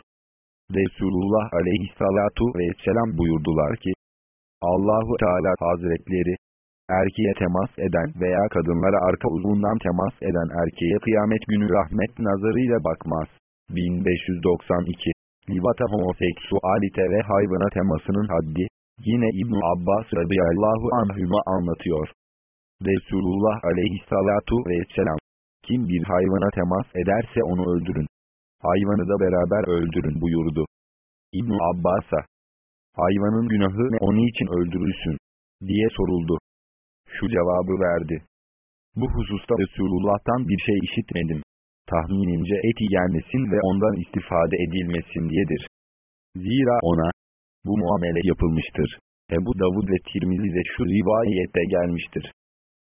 Resulullah aleyhissalatu vesselam buyurdular ki, Allahu Teala Hazretleri, erkeğe temas eden veya kadınlara arka uzundan temas eden erkeğe kıyamet günü rahmet nazarıyla bakmaz. 1592 Livata homoseksualite ve hayvana temasının haddi, yine İbn Abbas radıyallahu anhüma anlatıyor. Resulullah aleyhissalatu vesselam, kim bir hayvana temas ederse onu öldürün. Hayvanı da beraber öldürün buyurdu. İbn Abbas'a, hayvanın günahı ne onun için öldürülsün, diye soruldu şu cevabı verdi. Bu hususta Resulullah'tan bir şey işitmedim. Tahminimce eti yenmesin ve ondan istifade edilmesin diyedir. Zira ona bu muamele yapılmıştır. Ebu Davud ve Tirmizi'de şu rivayette gelmiştir.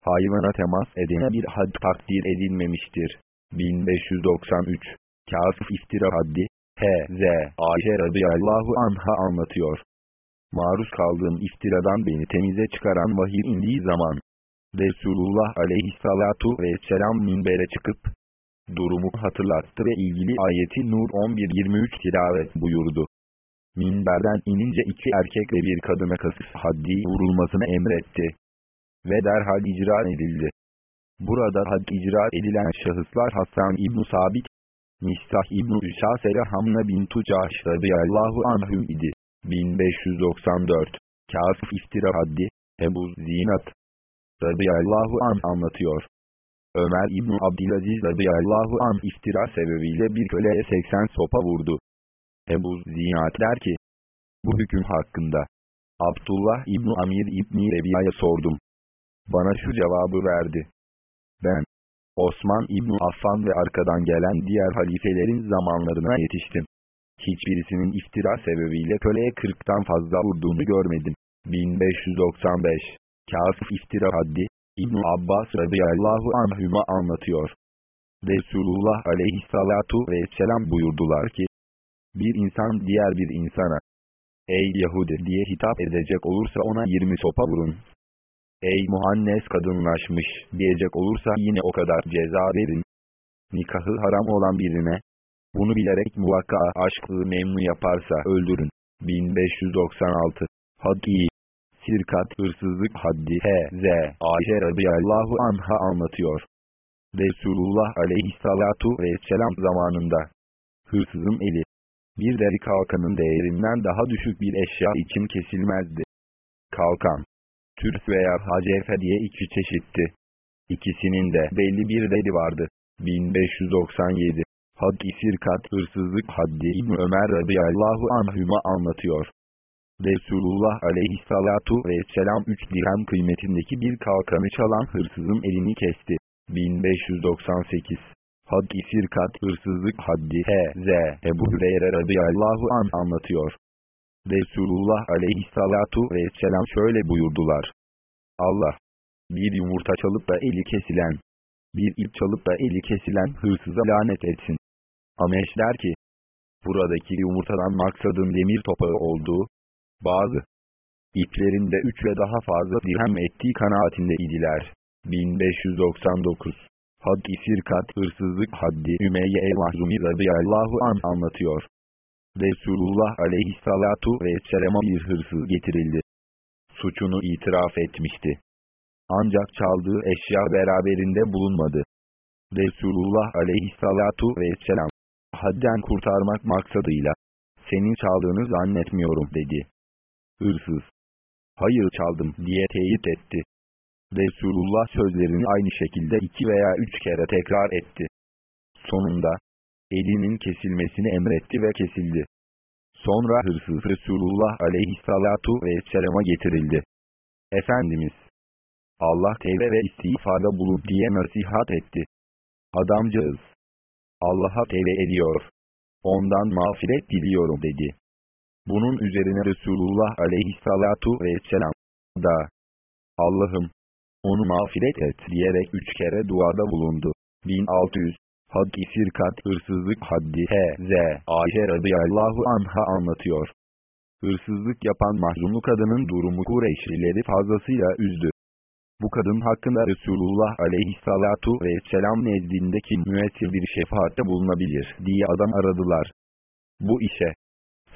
Hayvana temas edene bir had takdir edilmemiştir. 1593 Kasıf iftira haddi H.Z. Ayşe radıyallahu anha anlatıyor maruz kaldığım iftiradan beni temize çıkaran vahiy indiği zaman, Resulullah aleyhissalatu vesselam minbere çıkıp, durumu hatırlattı ve ilgili ayeti Nur 11-23 tilavet buyurdu. Minberden inince iki erkek ve bir kadına kasıf haddi vurulmasını emretti. Ve derhal icra edildi. Burada had icra edilen şahıslar Hasan İbn Sabit, Mistah İbn Üsasere Hamna bin Tucaş radıyallahu anhüm idi. 1594 Kasıf iftira haddi Ebu Zinat radıyallahu an anlatıyor. Ömer İbn Abdülaziz radıyallahu an iftira sebebiyle bir köleye 80 sopa vurdu. Ebu Zinat der ki, bu hüküm hakkında Abdullah İbn Amir İbni Rebiya'ya sordum. Bana şu cevabı verdi. Ben, Osman İbn Affan ve arkadan gelen diğer halifelerin zamanlarına yetiştim hiçbirisinin iftira sebebiyle köleye 40'tan fazla vurduğunu görmedim. 1595 Kasıf iftira haddi, İbn Abbas radıyallahu anhüma anlatıyor. Resulullah aleyhissalatu vesselam buyurdular ki, bir insan diğer bir insana, Ey Yahudi diye hitap edecek olursa ona 20 sopa vurun. Ey muhannes kadınlaşmış diyecek olursa yine o kadar ceza verin. Nikahı haram olan birine, bunu bilerek muvakka aşklığı memnu yaparsa öldürün. 1596 Haddi Sirkat hırsızlık haddi H.Z. Ayşe radıyallahu anha anlatıyor. Resulullah aleyhissalatu vesselam zamanında hırsızın eli bir deri kalkanın değerinden daha düşük bir eşya için kesilmezdi. Kalkan, türs veya hacefe diye iki çeşitti. İkisinin de belli bir deri vardı. 1597 Haddi sirkat hırsızlık haddi İbn Ömer radıyallahu anhüma anlatıyor. Resulullah aleyhissalatu vesselam 3 dirhem kıymetindeki bir kalkanı çalan hırsızın elini kesti. 1598 Haddi sirkat hırsızlık haddi H.Z. Ebu Hüreyre radıyallahu an anlatıyor. Resulullah aleyhissalatu vesselam şöyle buyurdular. Allah, bir yumurta çalıp da eli kesilen, bir ip çalıp da eli kesilen hırsıza lanet etsin. Ameş der ki, buradaki yumurtadan maksadın demir topağı olduğu, bazı iplerinde üç ve daha fazla dirhem ettiği kanaatinde idiler. 1599 Had-i Sirkat hırsızlık haddi Ümeyye el-Mahzumi radıyallahu an anlatıyor. Resulullah aleyhissalatu vesselam'a bir hırsız getirildi. Suçunu itiraf etmişti. Ancak çaldığı eşya beraberinde bulunmadı. Resulullah aleyhissalatu vesselam, hadden kurtarmak maksadıyla, senin çaldığını zannetmiyorum dedi. Hırsız, hayır çaldım diye teyit etti. Resulullah sözlerini aynı şekilde iki veya üç kere tekrar etti. Sonunda, elinin kesilmesini emretti ve kesildi. Sonra hırsız Resulullah aleyhissalatu vesselama getirildi. Efendimiz, Allah tevbe ve istiğfarda bulun diye nasihat etti. Adamcağız, Allah'a tevbe ediyor. Ondan mağfiret diliyorum dedi. Bunun üzerine Resulullah aleyhissalatu vesselam da Allah'ım onu mağfiret et diyerek üç kere duada bulundu. 1600 Had-i Sirkat hırsızlık haddi H.Z. Ayşe radıyallahu anha anlatıyor. Hırsızlık yapan mahzunlu kadının durumu Kureyşlileri fazlasıyla üzdü. Bu kadın hakkında Resulullah aleyhissalatu vesselam nezdindeki müessir bir şefaatte bulunabilir diye adam aradılar. Bu işe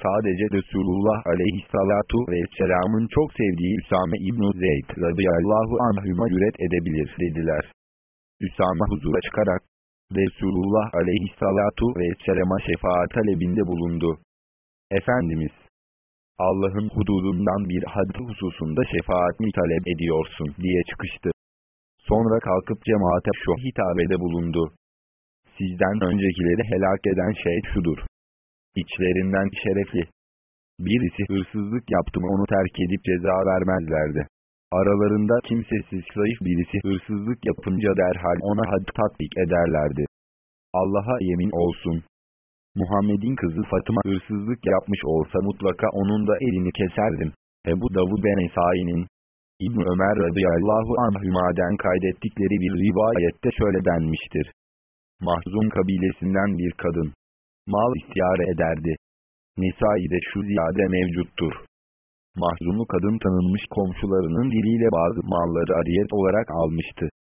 sadece Resulullah aleyhissalatu vesselamın çok sevdiği Üsame İbn-i Zeyd radıyallahu anhüma cüret edebilir dediler. Üsame huzura çıkarak, Resulullah aleyhissalatu vesselama şefaat talebinde bulundu. Efendimiz, Allah'ın hududundan bir haddi hususunda şefaat mi talep ediyorsun diye çıkıştı. Sonra kalkıp cemaate şu hitabede bulundu. Sizden öncekileri helak eden şey şudur. İçlerinden şerefli. Birisi hırsızlık yaptı mı onu terk edip ceza vermezlerdi. Aralarında kimsesiz zayıf birisi hırsızlık yapınca derhal ona had tatbik ederlerdi. Allah'a yemin olsun. Muhammed'in kızı Fatıma hırsızlık yapmış olsa mutlaka onun da elini keserdim. Ebu Davud ben Esai'nin İbn Ömer radıyallahu anhümaden kaydettikleri bir rivayette şöyle denmiştir. Mahzun kabilesinden bir kadın mal istiyare ederdi. Nisai'de şu ziyade mevcuttur. Mahzunlu kadın tanınmış komşularının diliyle bazı malları ariyet olarak almıştı.